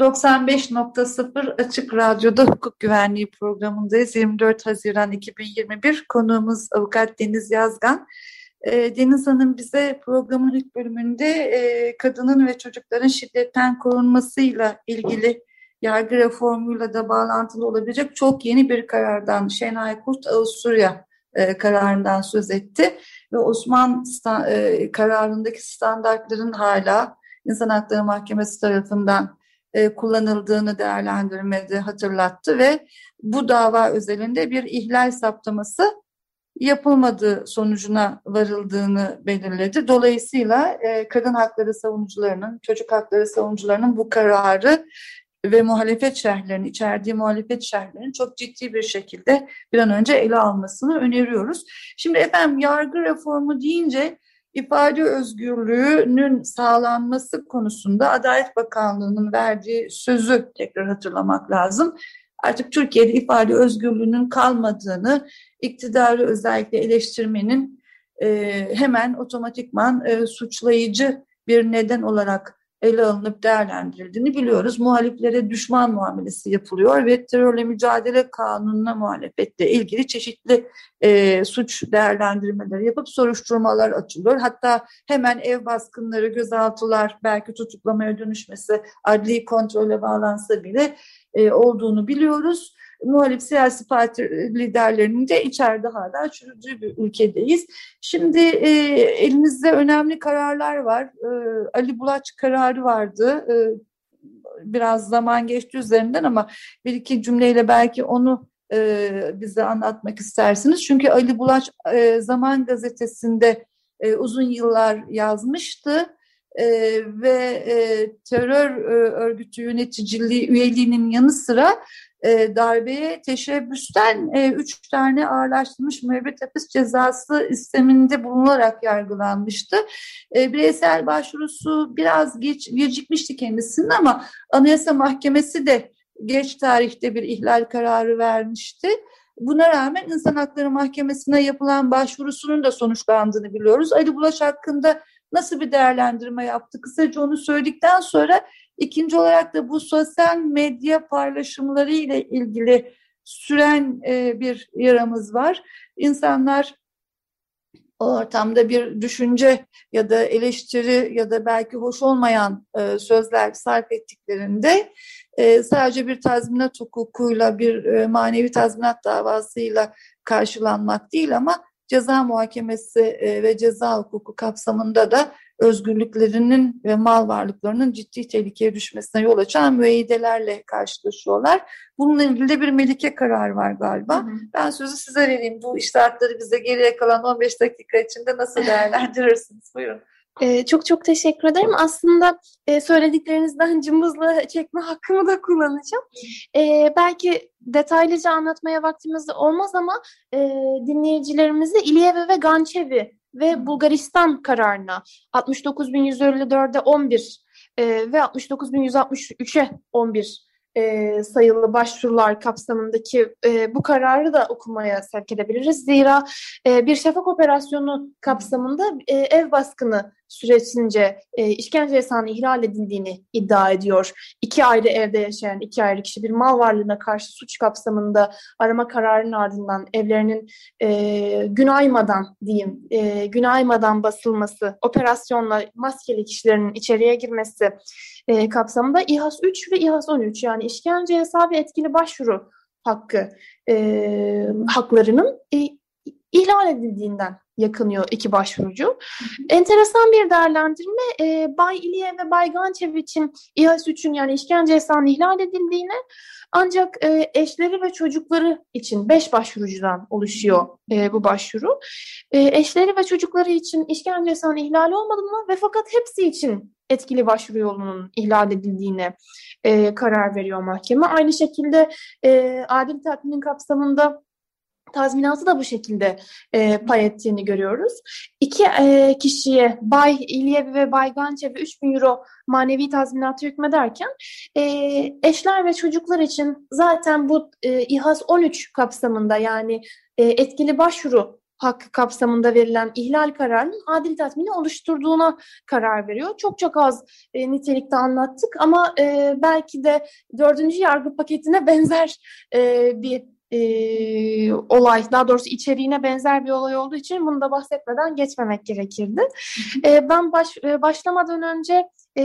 95.0 Açık Radyo'da hukuk güvenliği programındayız. 24 Haziran 2021 konuğumuz avukat Deniz Yazgan. E, Deniz Hanım bize programın ilk bölümünde e, kadının ve çocukların şiddetten korunmasıyla ilgili yargı reformuyla da bağlantılı olabilecek çok yeni bir karardan Şenay Kurt Avusturya e, kararından söz etti. Ve Osman e, kararındaki standartların hala İnsan Hakları Mahkemesi tarafından kullanıldığını değerlendirmedi, hatırlattı ve bu dava özelinde bir ihlal saptaması yapılmadığı sonucuna varıldığını belirledi. Dolayısıyla e, kadın hakları savunucularının, çocuk hakları savunucularının bu kararı ve muhalefet şerhlerinin, içerdiği muhalefet şerhlerinin çok ciddi bir şekilde bir an önce ele almasını öneriyoruz. Şimdi efendim yargı reformu deyince ifade özgürlüğünün sağlanması konusunda Adalet Bakanlığı'nın verdiği sözü tekrar hatırlamak lazım. Artık Türkiye'de ifade özgürlüğünün kalmadığını, iktidarı özellikle eleştirmenin e, hemen otomatikman e, suçlayıcı bir neden olarak ele alınıp değerlendirildiğini biliyoruz. Muhaliflere düşman muamelesi yapılıyor ve terörle mücadele kanununa muhalefetle ilgili çeşitli e, suç değerlendirmeleri yapıp soruşturmalar açılıyor. Hatta hemen ev baskınları, gözaltılar, belki tutuklamaya dönüşmesi, adli kontrole bağlansa bile e, olduğunu biliyoruz muhalif siyasi parti liderlerinin de içeride hala çürüdüğü bir ülkedeyiz. Şimdi e, elimizde önemli kararlar var. E, Ali Bulaç kararı vardı. E, biraz zaman geçti üzerinden ama bir iki cümleyle belki onu e, bize anlatmak istersiniz. Çünkü Ali Bulaç e, Zaman Gazetesi'nde e, uzun yıllar yazmıştı. Ee, ve e, terör e, örgütü yöneticiliği üyeliğinin yanı sıra e, darbeye teşebbüsten e, üç tane ağırlaştırılmış müebbet hapis cezası isteminde bulunarak yargılanmıştı. E, bireysel başvurusu biraz geç gecikmişti kendisinin ama Anayasa Mahkemesi de geç tarihte bir ihlal kararı vermişti. Buna rağmen İnsan Hakları Mahkemesi'ne yapılan başvurusunun da sonuçlandığını biliyoruz. Ali Bulaş hakkında nasıl bir değerlendirme yaptı? Kısaca onu söyledikten sonra İkinci olarak da bu sosyal medya paylaşımları ile ilgili süren e, bir yaramız var. İnsanlar o ortamda bir düşünce ya da eleştiri ya da belki hoş olmayan e, sözler sarf ettiklerinde e, sadece bir tazminat hukukuyla bir manevi tazminat davasıyla karşılanmak değil ama ceza muhakemesi e, ve ceza hukuku kapsamında da özgürlüklerinin ve mal varlıklarının ciddi tehlikeye düşmesine yol açan müeyyidelerle karşılaşıyorlar. Bununla ilgili de bir melike karar var galiba. Hı hı. Ben sözü size vereyim. Bu iştahatları bize geriye kalan 15 dakika içinde nasıl değerlendirirsiniz? Buyurun. Ee, çok çok teşekkür ederim. Aslında e, söylediklerinizden cımbızla çekme hakkımı da kullanacağım. E, belki detaylıca anlatmaya vaktimiz olmaz ama e, dinleyicilerimizi İlyeve ve Gançevi ve Bulgaristan kararına 69.154'e 11 e, ve 69.163'e 11 e, sayılı başvurular kapsamındaki e, bu kararı da okumaya sevk edebiliriz. Zira e, bir şafak operasyonu kapsamında e, ev baskını süresince e, işkence yasağının ihlal edildiğini iddia ediyor. İki ayrı evde yaşayan iki ayrı kişi bir mal varlığına karşı suç kapsamında arama kararının ardından evlerinin e, gün aymadan diyeyim e, gün aymadan basılması, operasyonla maskeli kişilerin içeriye girmesi e, kapsamında İHAS 3 ve İHAS 13 yani işkence yasağı ve etkili başvuru hakkı e, haklarının e, ihlal edildiğinden yakınıyor iki başvurucu. Enteresan bir değerlendirme e, Bay İliye ve Bay Gançev için İHA suçun yani işkence yasağının ihlal edildiğine ancak e, eşleri ve çocukları için beş başvurucudan oluşuyor e, bu başvuru. E, eşleri ve çocukları için işkence yasağının ihlal olmadığını ve fakat hepsi için etkili başvuru yolunun ihlal edildiğine e, karar veriyor mahkeme. Aynı şekilde e, adil tatminin kapsamında tazminatı da bu şekilde e, pay ettiğini görüyoruz. İki e, kişiye Bay İlyev ve Bay Gançev'e 3 bin euro manevi tazminatı hükmederken e, eşler ve çocuklar için zaten bu e, İHAS 13 kapsamında yani e, etkili başvuru hakkı kapsamında verilen ihlal kararının adil tatmini oluşturduğuna karar veriyor. Çok çok az e, nitelikte anlattık ama e, belki de dördüncü yargı paketine benzer e, bir e, olay, daha doğrusu içeriğine benzer bir olay olduğu için bunu da bahsetmeden geçmemek gerekirdi. E, ben baş, e, başlamadan önce e,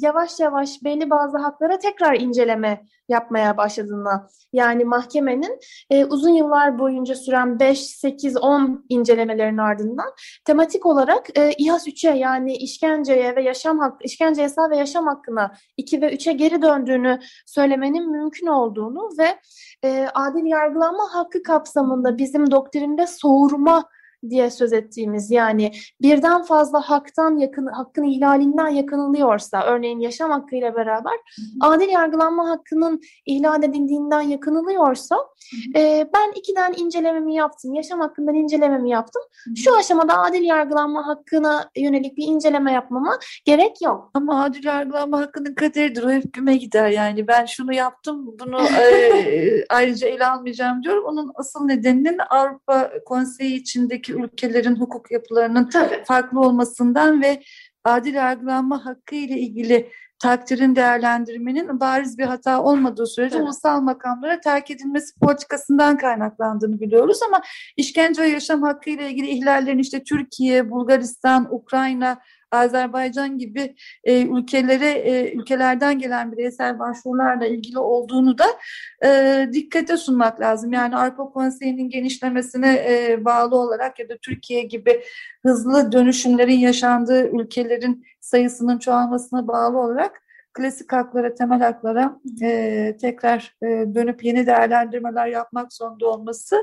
yavaş yavaş belli bazı haklara tekrar inceleme yapmaya başladığına yani mahkemenin e, uzun yıllar boyunca süren 5, 8, 10 incelemelerin ardından tematik olarak e, İHAS 3'e yani işkenceye ve yaşam hakkı, işkence yasağı ve yaşam hakkına 2 ve 3'e geri döndüğünü söylemenin mümkün olduğunu ve e, adil yargılanma hakkı kapsamında bizim doktrinde soğurma diye söz ettiğimiz yani birden fazla haktan yakın hakkın ihlalinden yakınılıyorsa örneğin yaşam hakkıyla beraber adil yargılanma hakkının ihlal edildiğinden yakınılıyorsa e, ben ikiden incelememi yaptım yaşam hakkından incelememi yaptım. Şu aşamada adil yargılanma hakkına yönelik bir inceleme yapmama gerek yok. Ama adil yargılanma hakkının kaderidir o hep güme gider. Yani ben şunu yaptım bunu e, ayrıca ele almayacağım diyorum. Onun asıl nedeninin Avrupa Konseyi içindeki ülkelerin hukuk yapılarının Tabii. farklı olmasından ve adil yargılanma hakkı ile ilgili takdirin değerlendirmenin bariz bir hata olmadığı sürece evet. ulusal makamlara terk edilmesi politikasından kaynaklandığını biliyoruz ama işkence ve yaşam hakkı ile ilgili ihlallerin işte Türkiye, Bulgaristan, Ukrayna, Azerbaycan gibi e, ülkelere e, ülkelerden gelen bireysel başvurularla ilgili olduğunu da e, dikkate sunmak lazım. Yani Avrupa Konseyi'nin genişlemesine e, bağlı olarak ya da Türkiye gibi hızlı dönüşümlerin yaşandığı ülkelerin sayısının çoğalmasına bağlı olarak klasik haklara, temel haklara e, tekrar e, dönüp yeni değerlendirmeler yapmak zorunda olması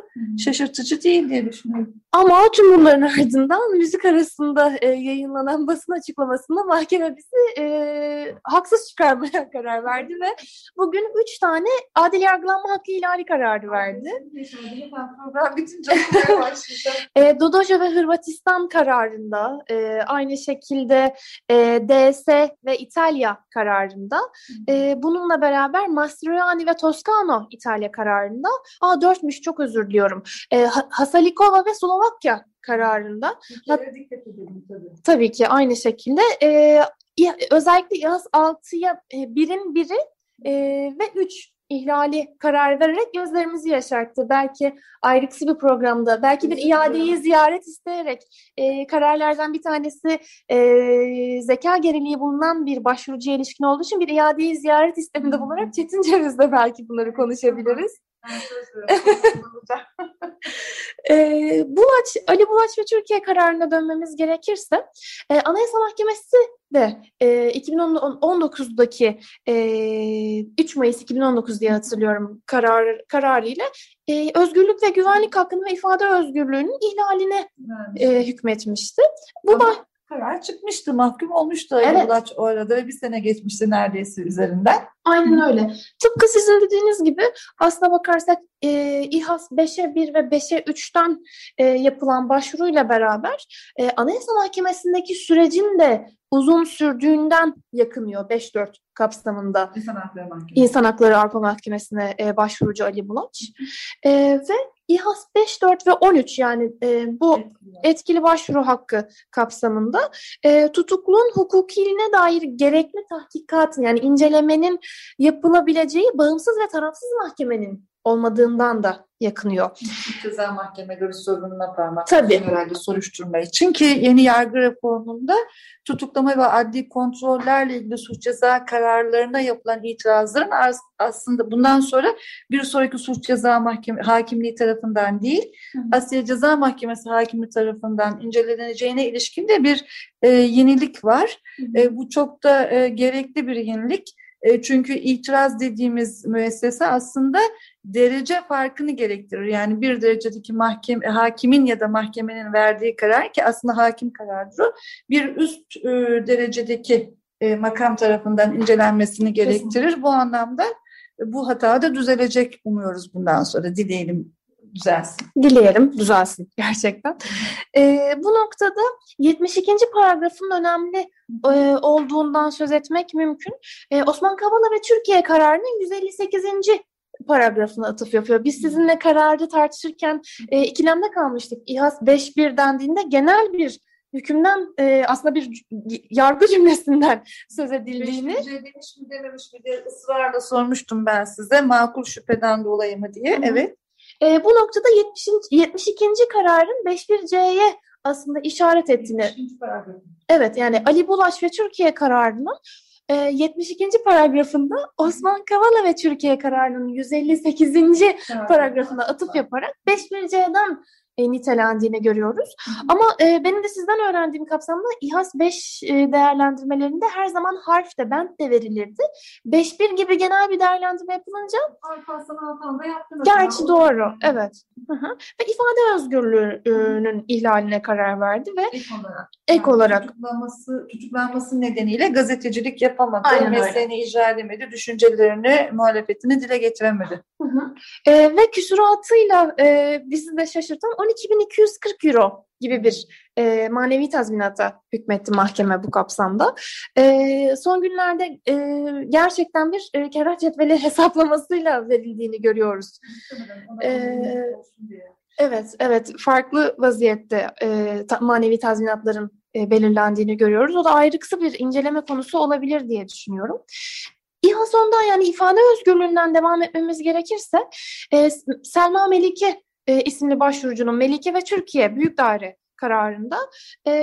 şaşırtıcı değil diye düşünüyorum. Ama tüm bunların ardından müzik arasında e, yayınlanan basın açıklamasında mahkeme bizi e, haksız çıkarmaya karar verdi ve bugün üç tane adil yargılanma hakkı ihlali kararı verdi. Bitince e, Dodoja ve Hırvatistan kararında e, aynı şekilde e, DS ve İtalya kararı kararında. E, bununla beraber Mastroianni ve Toscano İtalya kararında. Aa dörtmüş çok özür diliyorum. E, Hasalikova ve Slovakya kararında. edelim tabii. Tabii ki aynı şekilde. E, özellikle yaz 6'ya e, birin biri e, ve 3 ihlali karar vererek gözlerimizi yaşarttı. Belki ayrıksı bir programda, belki bir iadeyi ziyaret isteyerek e, kararlardan bir tanesi e, zeka geriliği bulunan bir başvurucuya ilişkin olduğu için bir iadeyi ziyaret isteminde bulunarak Çetin Ceviz'de belki bunları konuşabiliriz e, Bulaç, Ali Bulaç ve Türkiye kararına dönmemiz gerekirse e, Anayasa Mahkemesi de e, 2019'daki e, 3 Mayıs 2019 diye hatırlıyorum karar kararıyla e, özgürlük ve güvenlik hakkını ve ifade özgürlüğünün ihlaline e, hükmetmişti. Bu Ama karar çıkmıştı, mahkum olmuştu evet. Bulaç o arada bir sene geçmişti neredeyse üzerinden. Aynen öyle. Tıpkı sizin dediğiniz gibi aslına bakarsak e, İHAS 5'e 1 ve 5'e 3'ten e, yapılan başvuruyla beraber e, Anayasa Mahkemesi'ndeki sürecin de uzun sürdüğünden yakınıyor 5-4 kapsamında. İnsan Hakları Mahkemesi. İnsan Hakları Avrupa Mahkemesi'ne e, başvurucu Ali Bulaç. E, ve İHAS 5, 4 ve 13 yani e, bu etkili başvuru hakkı kapsamında. E, tutukluluğun hukukiliğine dair gerekli tahkikatın yani incelemenin yapılabileceği bağımsız ve tarafsız mahkemenin olmadığından da yakınıyor. Ceza mahkemeleri sorununa parmak Tabii. herhalde soruşturma için ki yeni yargı reformunda tutuklama ve adli kontrollerle ilgili suç ceza kararlarına yapılan itirazların aslında bundan sonra bir sonraki suç ceza mahkeme hakimliği tarafından değil, Asya Ceza Mahkemesi hakimi tarafından inceleneceğine ilişkin de bir e, yenilik var. E, bu çok da e, gerekli bir yenilik. E, çünkü itiraz dediğimiz müessese aslında derece farkını gerektirir. Yani bir derecedeki mahkeme, hakimin ya da mahkemenin verdiği karar ki aslında hakim kararıdır. Bir üst e, derecedeki e, makam tarafından incelenmesini gerektirir. Kesinlikle. Bu anlamda bu hata da düzelecek umuyoruz bundan sonra. Dileyelim düzelsin. Dileyelim düzelsin gerçekten. E, bu noktada 72. paragrafın önemli e, olduğundan söz etmek mümkün. E, Osman Kavala ve Türkiye kararının 158 paragrafına atıf yapıyor. Biz sizinle kararı tartışırken e, ikilemde kalmıştık. İHAS 5.1 dendiğinde genel bir hükümden e, aslında bir yargı cümlesinden söz edildiğini. Beş demiş mi dememiş mi diye ısrarla sormuştum ben size makul şüpheden dolayı mı diye. Hı-hı. Evet. E, bu noktada 70. 72. kararın 5.1c'ye aslında işaret ettiğini. Evet yani Ali Bulaş ve Türkiye kararının 72. Ee, paragrafında Osman Kavala ve Türkiye kararının 158. paragrafına atıf yaparak 5.1c'den e, nitelendiğini görüyoruz. Hı hı. Ama e, benim de sizden öğrendiğim kapsamda İHAS 5 e, değerlendirmelerinde her zaman harf de bent de verilirdi. 5.1 gibi genel bir değerlendirme yapılınca Gerçi doğru. Evet. Hı hı. Ve ifade özgürlüğünün ihlaline karar verdi ve ek olarak, ek yani olarak tutuklanması, tutuklanması nedeniyle gazetecilik yapamadı, Aynen mesleğini öyle. icra edemedi, düşüncelerini, muhalefetini dile getiremedi. Hı hı. E, ve küsuratıyla e, bizi de şaşırtan 12.240 euro gibi bir e, manevi tazminata hükmetti mahkeme bu kapsamda. E, son günlerde e, gerçekten bir e, kerah cetveli hesaplamasıyla verildiğini görüyoruz. E, evet, evet. Farklı vaziyette e, ta, manevi tazminatların e, belirlendiğini görüyoruz. O da ayrıksı bir inceleme konusu olabilir diye düşünüyorum. İHA yani ifade özgürlüğünden devam etmemiz gerekirse e, Selma Melike e, isimli başvurucunun Melike ve Türkiye Büyük Daire kararında e,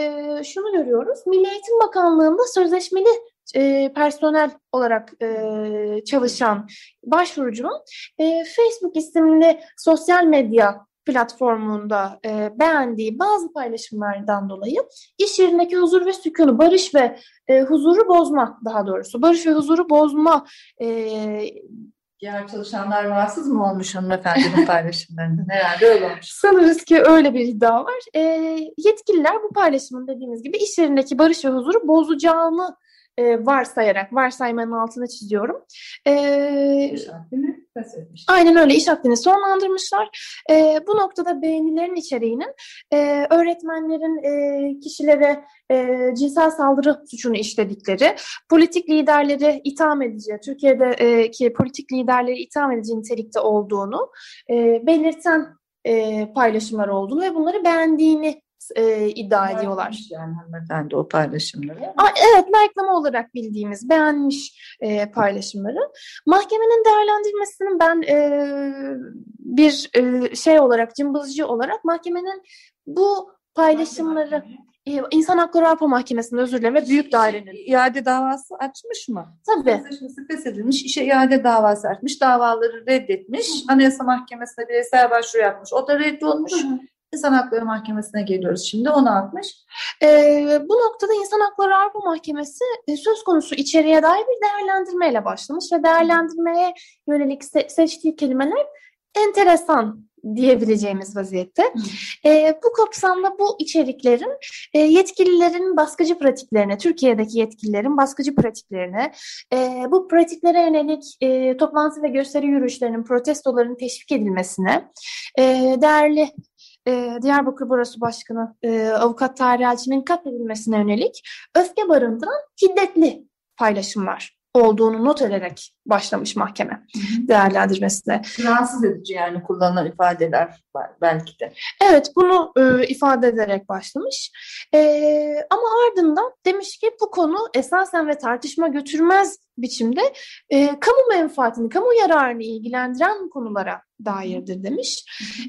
şunu görüyoruz. Milli Eğitim Bakanlığı'nda sözleşmeli e, personel olarak e, çalışan başvurucunun e, Facebook isimli sosyal medya platformunda e, beğendiği bazı paylaşımlardan dolayı iş yerindeki huzur ve sükunu, barış ve e, huzuru bozma daha doğrusu, barış ve huzuru bozma e, Diğer çalışanlar rahatsız mı olmuş hanımefendinin paylaşımlarından? Herhalde öyle olmuş. Sanırız ki öyle bir iddia var. E, yetkililer bu paylaşımın dediğimiz gibi iş yerindeki barış ve huzuru bozacağını e, varsayarak, varsaymanın altına çiziyorum. E, iş Aynen öyle iş hakkını sonlandırmışlar. E, bu noktada beğenilerin içeriğinin e, öğretmenlerin e, kişilere e, cinsel saldırı suçunu işledikleri, politik liderleri itham edici, Türkiye'deki politik liderleri itham edici nitelikte olduğunu e, belirten e, paylaşımlar olduğunu ve bunları beğendiğini e, iddia ediyorlar. Yani hanımefendi o paylaşımları. Aa, evet, like'lama olarak bildiğimiz beğenmiş e, paylaşımları. Mahkemenin değerlendirmesinin ben e, bir e, şey olarak, cımbızcı olarak mahkemenin bu paylaşımları e, İnsan Hakları Avrupa Mahkemesi'nde özür dilerim ve büyük dairenin. iade davası açmış mı? Tabii. Sözleşmesi feshedilmiş, işe iade davası açmış, davaları reddetmiş. Hı. Anayasa Mahkemesi'ne bireysel başvuru yapmış. O da reddolmuş. Hı. İnsan Hakları Mahkemesi'ne geliyoruz şimdi. Onu atmış. Ee, bu noktada İnsan Hakları Avrupa Mahkemesi e, söz konusu içeriğe dair bir değerlendirmeyle başlamış ve değerlendirmeye yönelik se- seçtiği kelimeler enteresan diyebileceğimiz vaziyette. E, bu kapsamda bu içeriklerin e, yetkililerin baskıcı pratiklerine, Türkiye'deki yetkililerin baskıcı pratiklerine, e, bu pratiklere yönelik e, toplantı ve gösteri yürüyüşlerinin, protestoların teşvik edilmesine, e, değerli e, Diyarbakır Barosu Başkanı e, Avukat Tarih Elçi'nin katledilmesine yönelik öfke barındıran şiddetli paylaşımlar olduğunu not ederek başlamış mahkeme değerlendirmesine. Rahatsız edici yani kullanılan ifadeler belki de. Evet bunu e, ifade ederek başlamış. E, ama ardından demiş ki bu konu esasen ve tartışma götürmez biçimde e, kamu menfaatini, kamu yararını ilgilendiren konulara dairdir demiş.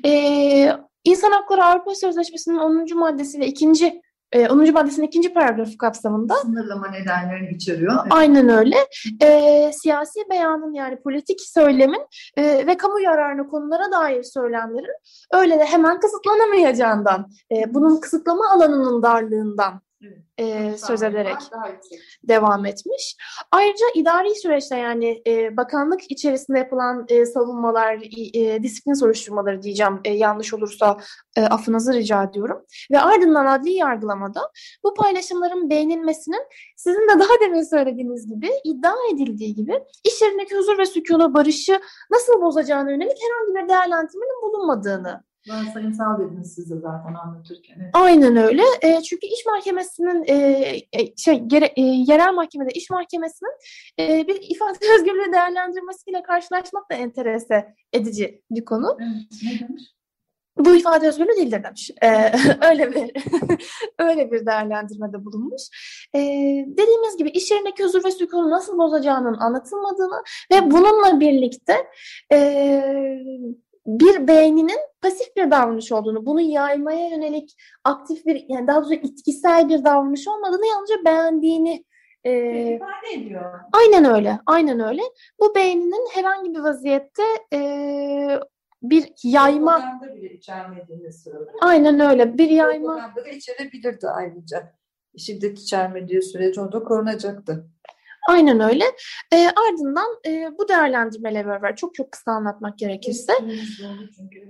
E, İnsan Hakları Avrupa Sözleşmesi'nin 10. maddesi ve ikinci e, 10. maddesinin ikinci paragrafı kapsamında sınırlama nedenlerini içeriyor. Evet. Aynen öyle. E, siyasi beyanın yani politik söylemin e, ve kamu yararını konulara dair söylemlerin öyle de hemen kısıtlanamayacağından, e, bunun kısıtlama alanının darlığından e, söz ederek devam etmiş. Ayrıca idari süreçte yani e, bakanlık içerisinde yapılan e, savunmalar, e, disiplin soruşturmaları diyeceğim e, yanlış olursa e, affınızı rica ediyorum. Ve ardından adli yargılamada bu paylaşımların beğenilmesinin sizin de daha demin söylediğiniz gibi iddia edildiği gibi iş yerindeki huzur ve sükunu, barışı nasıl bozacağına yönelik herhangi bir değerlendirmenin bulunmadığını Varsayımsal dediniz siz de zaten anlatırken. Evet. Aynen öyle. E, çünkü iş mahkemesinin e, e şey gere, e, yerel mahkemede iş mahkemesinin e, bir ifade özgürlüğü değerlendirmesiyle karşılaşmak da enterese edici bir konu. Evet, ne demiş? Bu ifade özgürlüğü değildir demiş. Ee, öyle bir öyle bir değerlendirmede bulunmuş. Ee, dediğimiz gibi iş yerindeki huzur ve sükunu nasıl bozacağının anlatılmadığını ve bununla birlikte e, bir beyninin pasif bir davranış olduğunu, bunu yaymaya yönelik aktif bir, yani daha doğrusu itkisel bir davranış olmadığını yalnızca beğendiğini e, ifade ediyor. Aynen öyle, aynen öyle. Bu beyninin herhangi bir vaziyette e, bir yayma... bile içermediğini söylüyor. Aynen öyle, bir yayma... İçerebilirdi ayrıca. Şiddet içermediği sürece o da korunacaktı. Aynen öyle. E, ardından e, bu değerlendirmeyle beraber çok çok kısa anlatmak gerekirse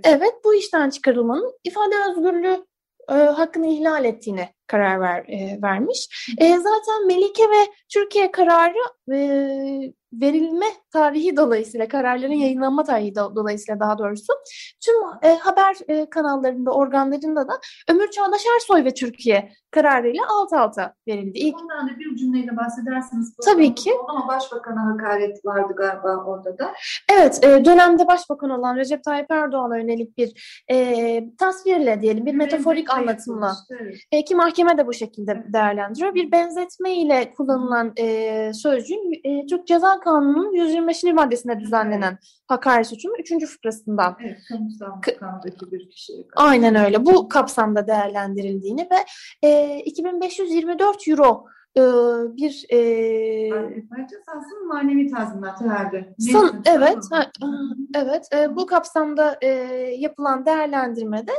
evet bu işten çıkarılmanın ifade özgürlüğü e, hakkını ihlal ettiğini karar ver, e, vermiş. E, zaten Melike ve Türkiye kararı e, verilme tarihi dolayısıyla, kararların yayınlanma tarihi dolayısıyla daha doğrusu tüm e, haber e, kanallarında, organlarında da Ömür Çağdaş Ersoy ve Türkiye kararıyla alt alta verildi. İlk... Ondan da bir cümleyle bahsedersiniz. Tabii ki. Ama Başbakan'a hakaret vardı galiba orada da. Evet, e, dönemde Başbakan olan Recep Tayyip Erdoğan'a yönelik bir e, tasvirle diyelim, bir, bir metaforik anlatımla evet. e, ki mahkeme de bu şekilde değerlendiriyor. Bir benzetme ile kullanılan e, sözcüğün e, Türk Ceza Kanunun 125. maddesinde düzenlenen hakaret suçunun 3. fıkrasından. Evet, kamusal bir kişiye. Aynen öyle. Bu kapsamda değerlendirildiğini ve e, 2524 euro e, bir e, esasında manevi tazminat herhalde. San, evet, ha, evet. E, bu kapsamda e, yapılan değerlendirmede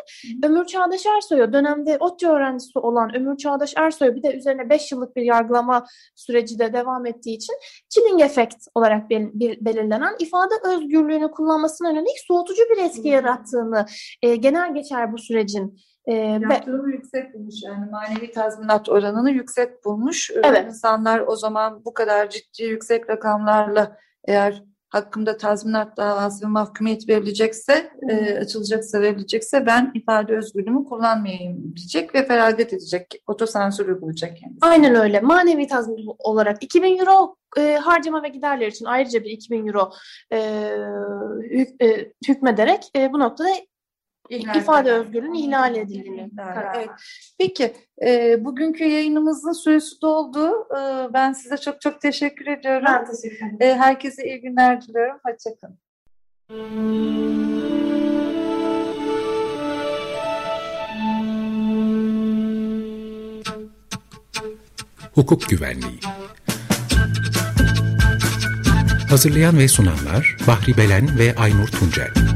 Ömür Çağdaş Ersoy'a dönemde ODTÜ öğrencisi olan Ömür Çağdaş Ersoy bir de üzerine 5 yıllık bir yargılama süreci de devam ettiği için chilling efekt olarak bel, bir, belirlenen ifade özgürlüğünü kullanmasına yönelik soğutucu bir etki yarattığını e, genel geçer bu sürecin e, Yaptığını be, yüksek bulmuş yani manevi tazminat oranını yüksek bulmuş. Ee, evet. İnsanlar o zaman bu kadar ciddi yüksek rakamlarla eğer hakkımda tazminat davası ve mahkumiyet verilecekse, e, açılacaksa verilecekse ben ifade özgürlüğümü kullanmayayım diyecek ve feragat edecek. Otosansür uygulayacak kendisi. Aynen öyle. Manevi tazminat olarak 2000 euro e, harcama ve giderler için ayrıca bir 2000 euro e, hük, e, hükmederek e, bu noktada İhlal ifade özgürlüğünün ihlal edildiğini karar evet. Peki, e, bugünkü yayınımızın süresi doldu. E, ben size çok çok teşekkür ediyorum. Ben teşekkür ederim. E, herkese iyi günler diliyorum. Hoşçakalın. Hukuk Güvenliği Hazırlayan ve sunanlar Bahri Belen ve Aynur Tuncel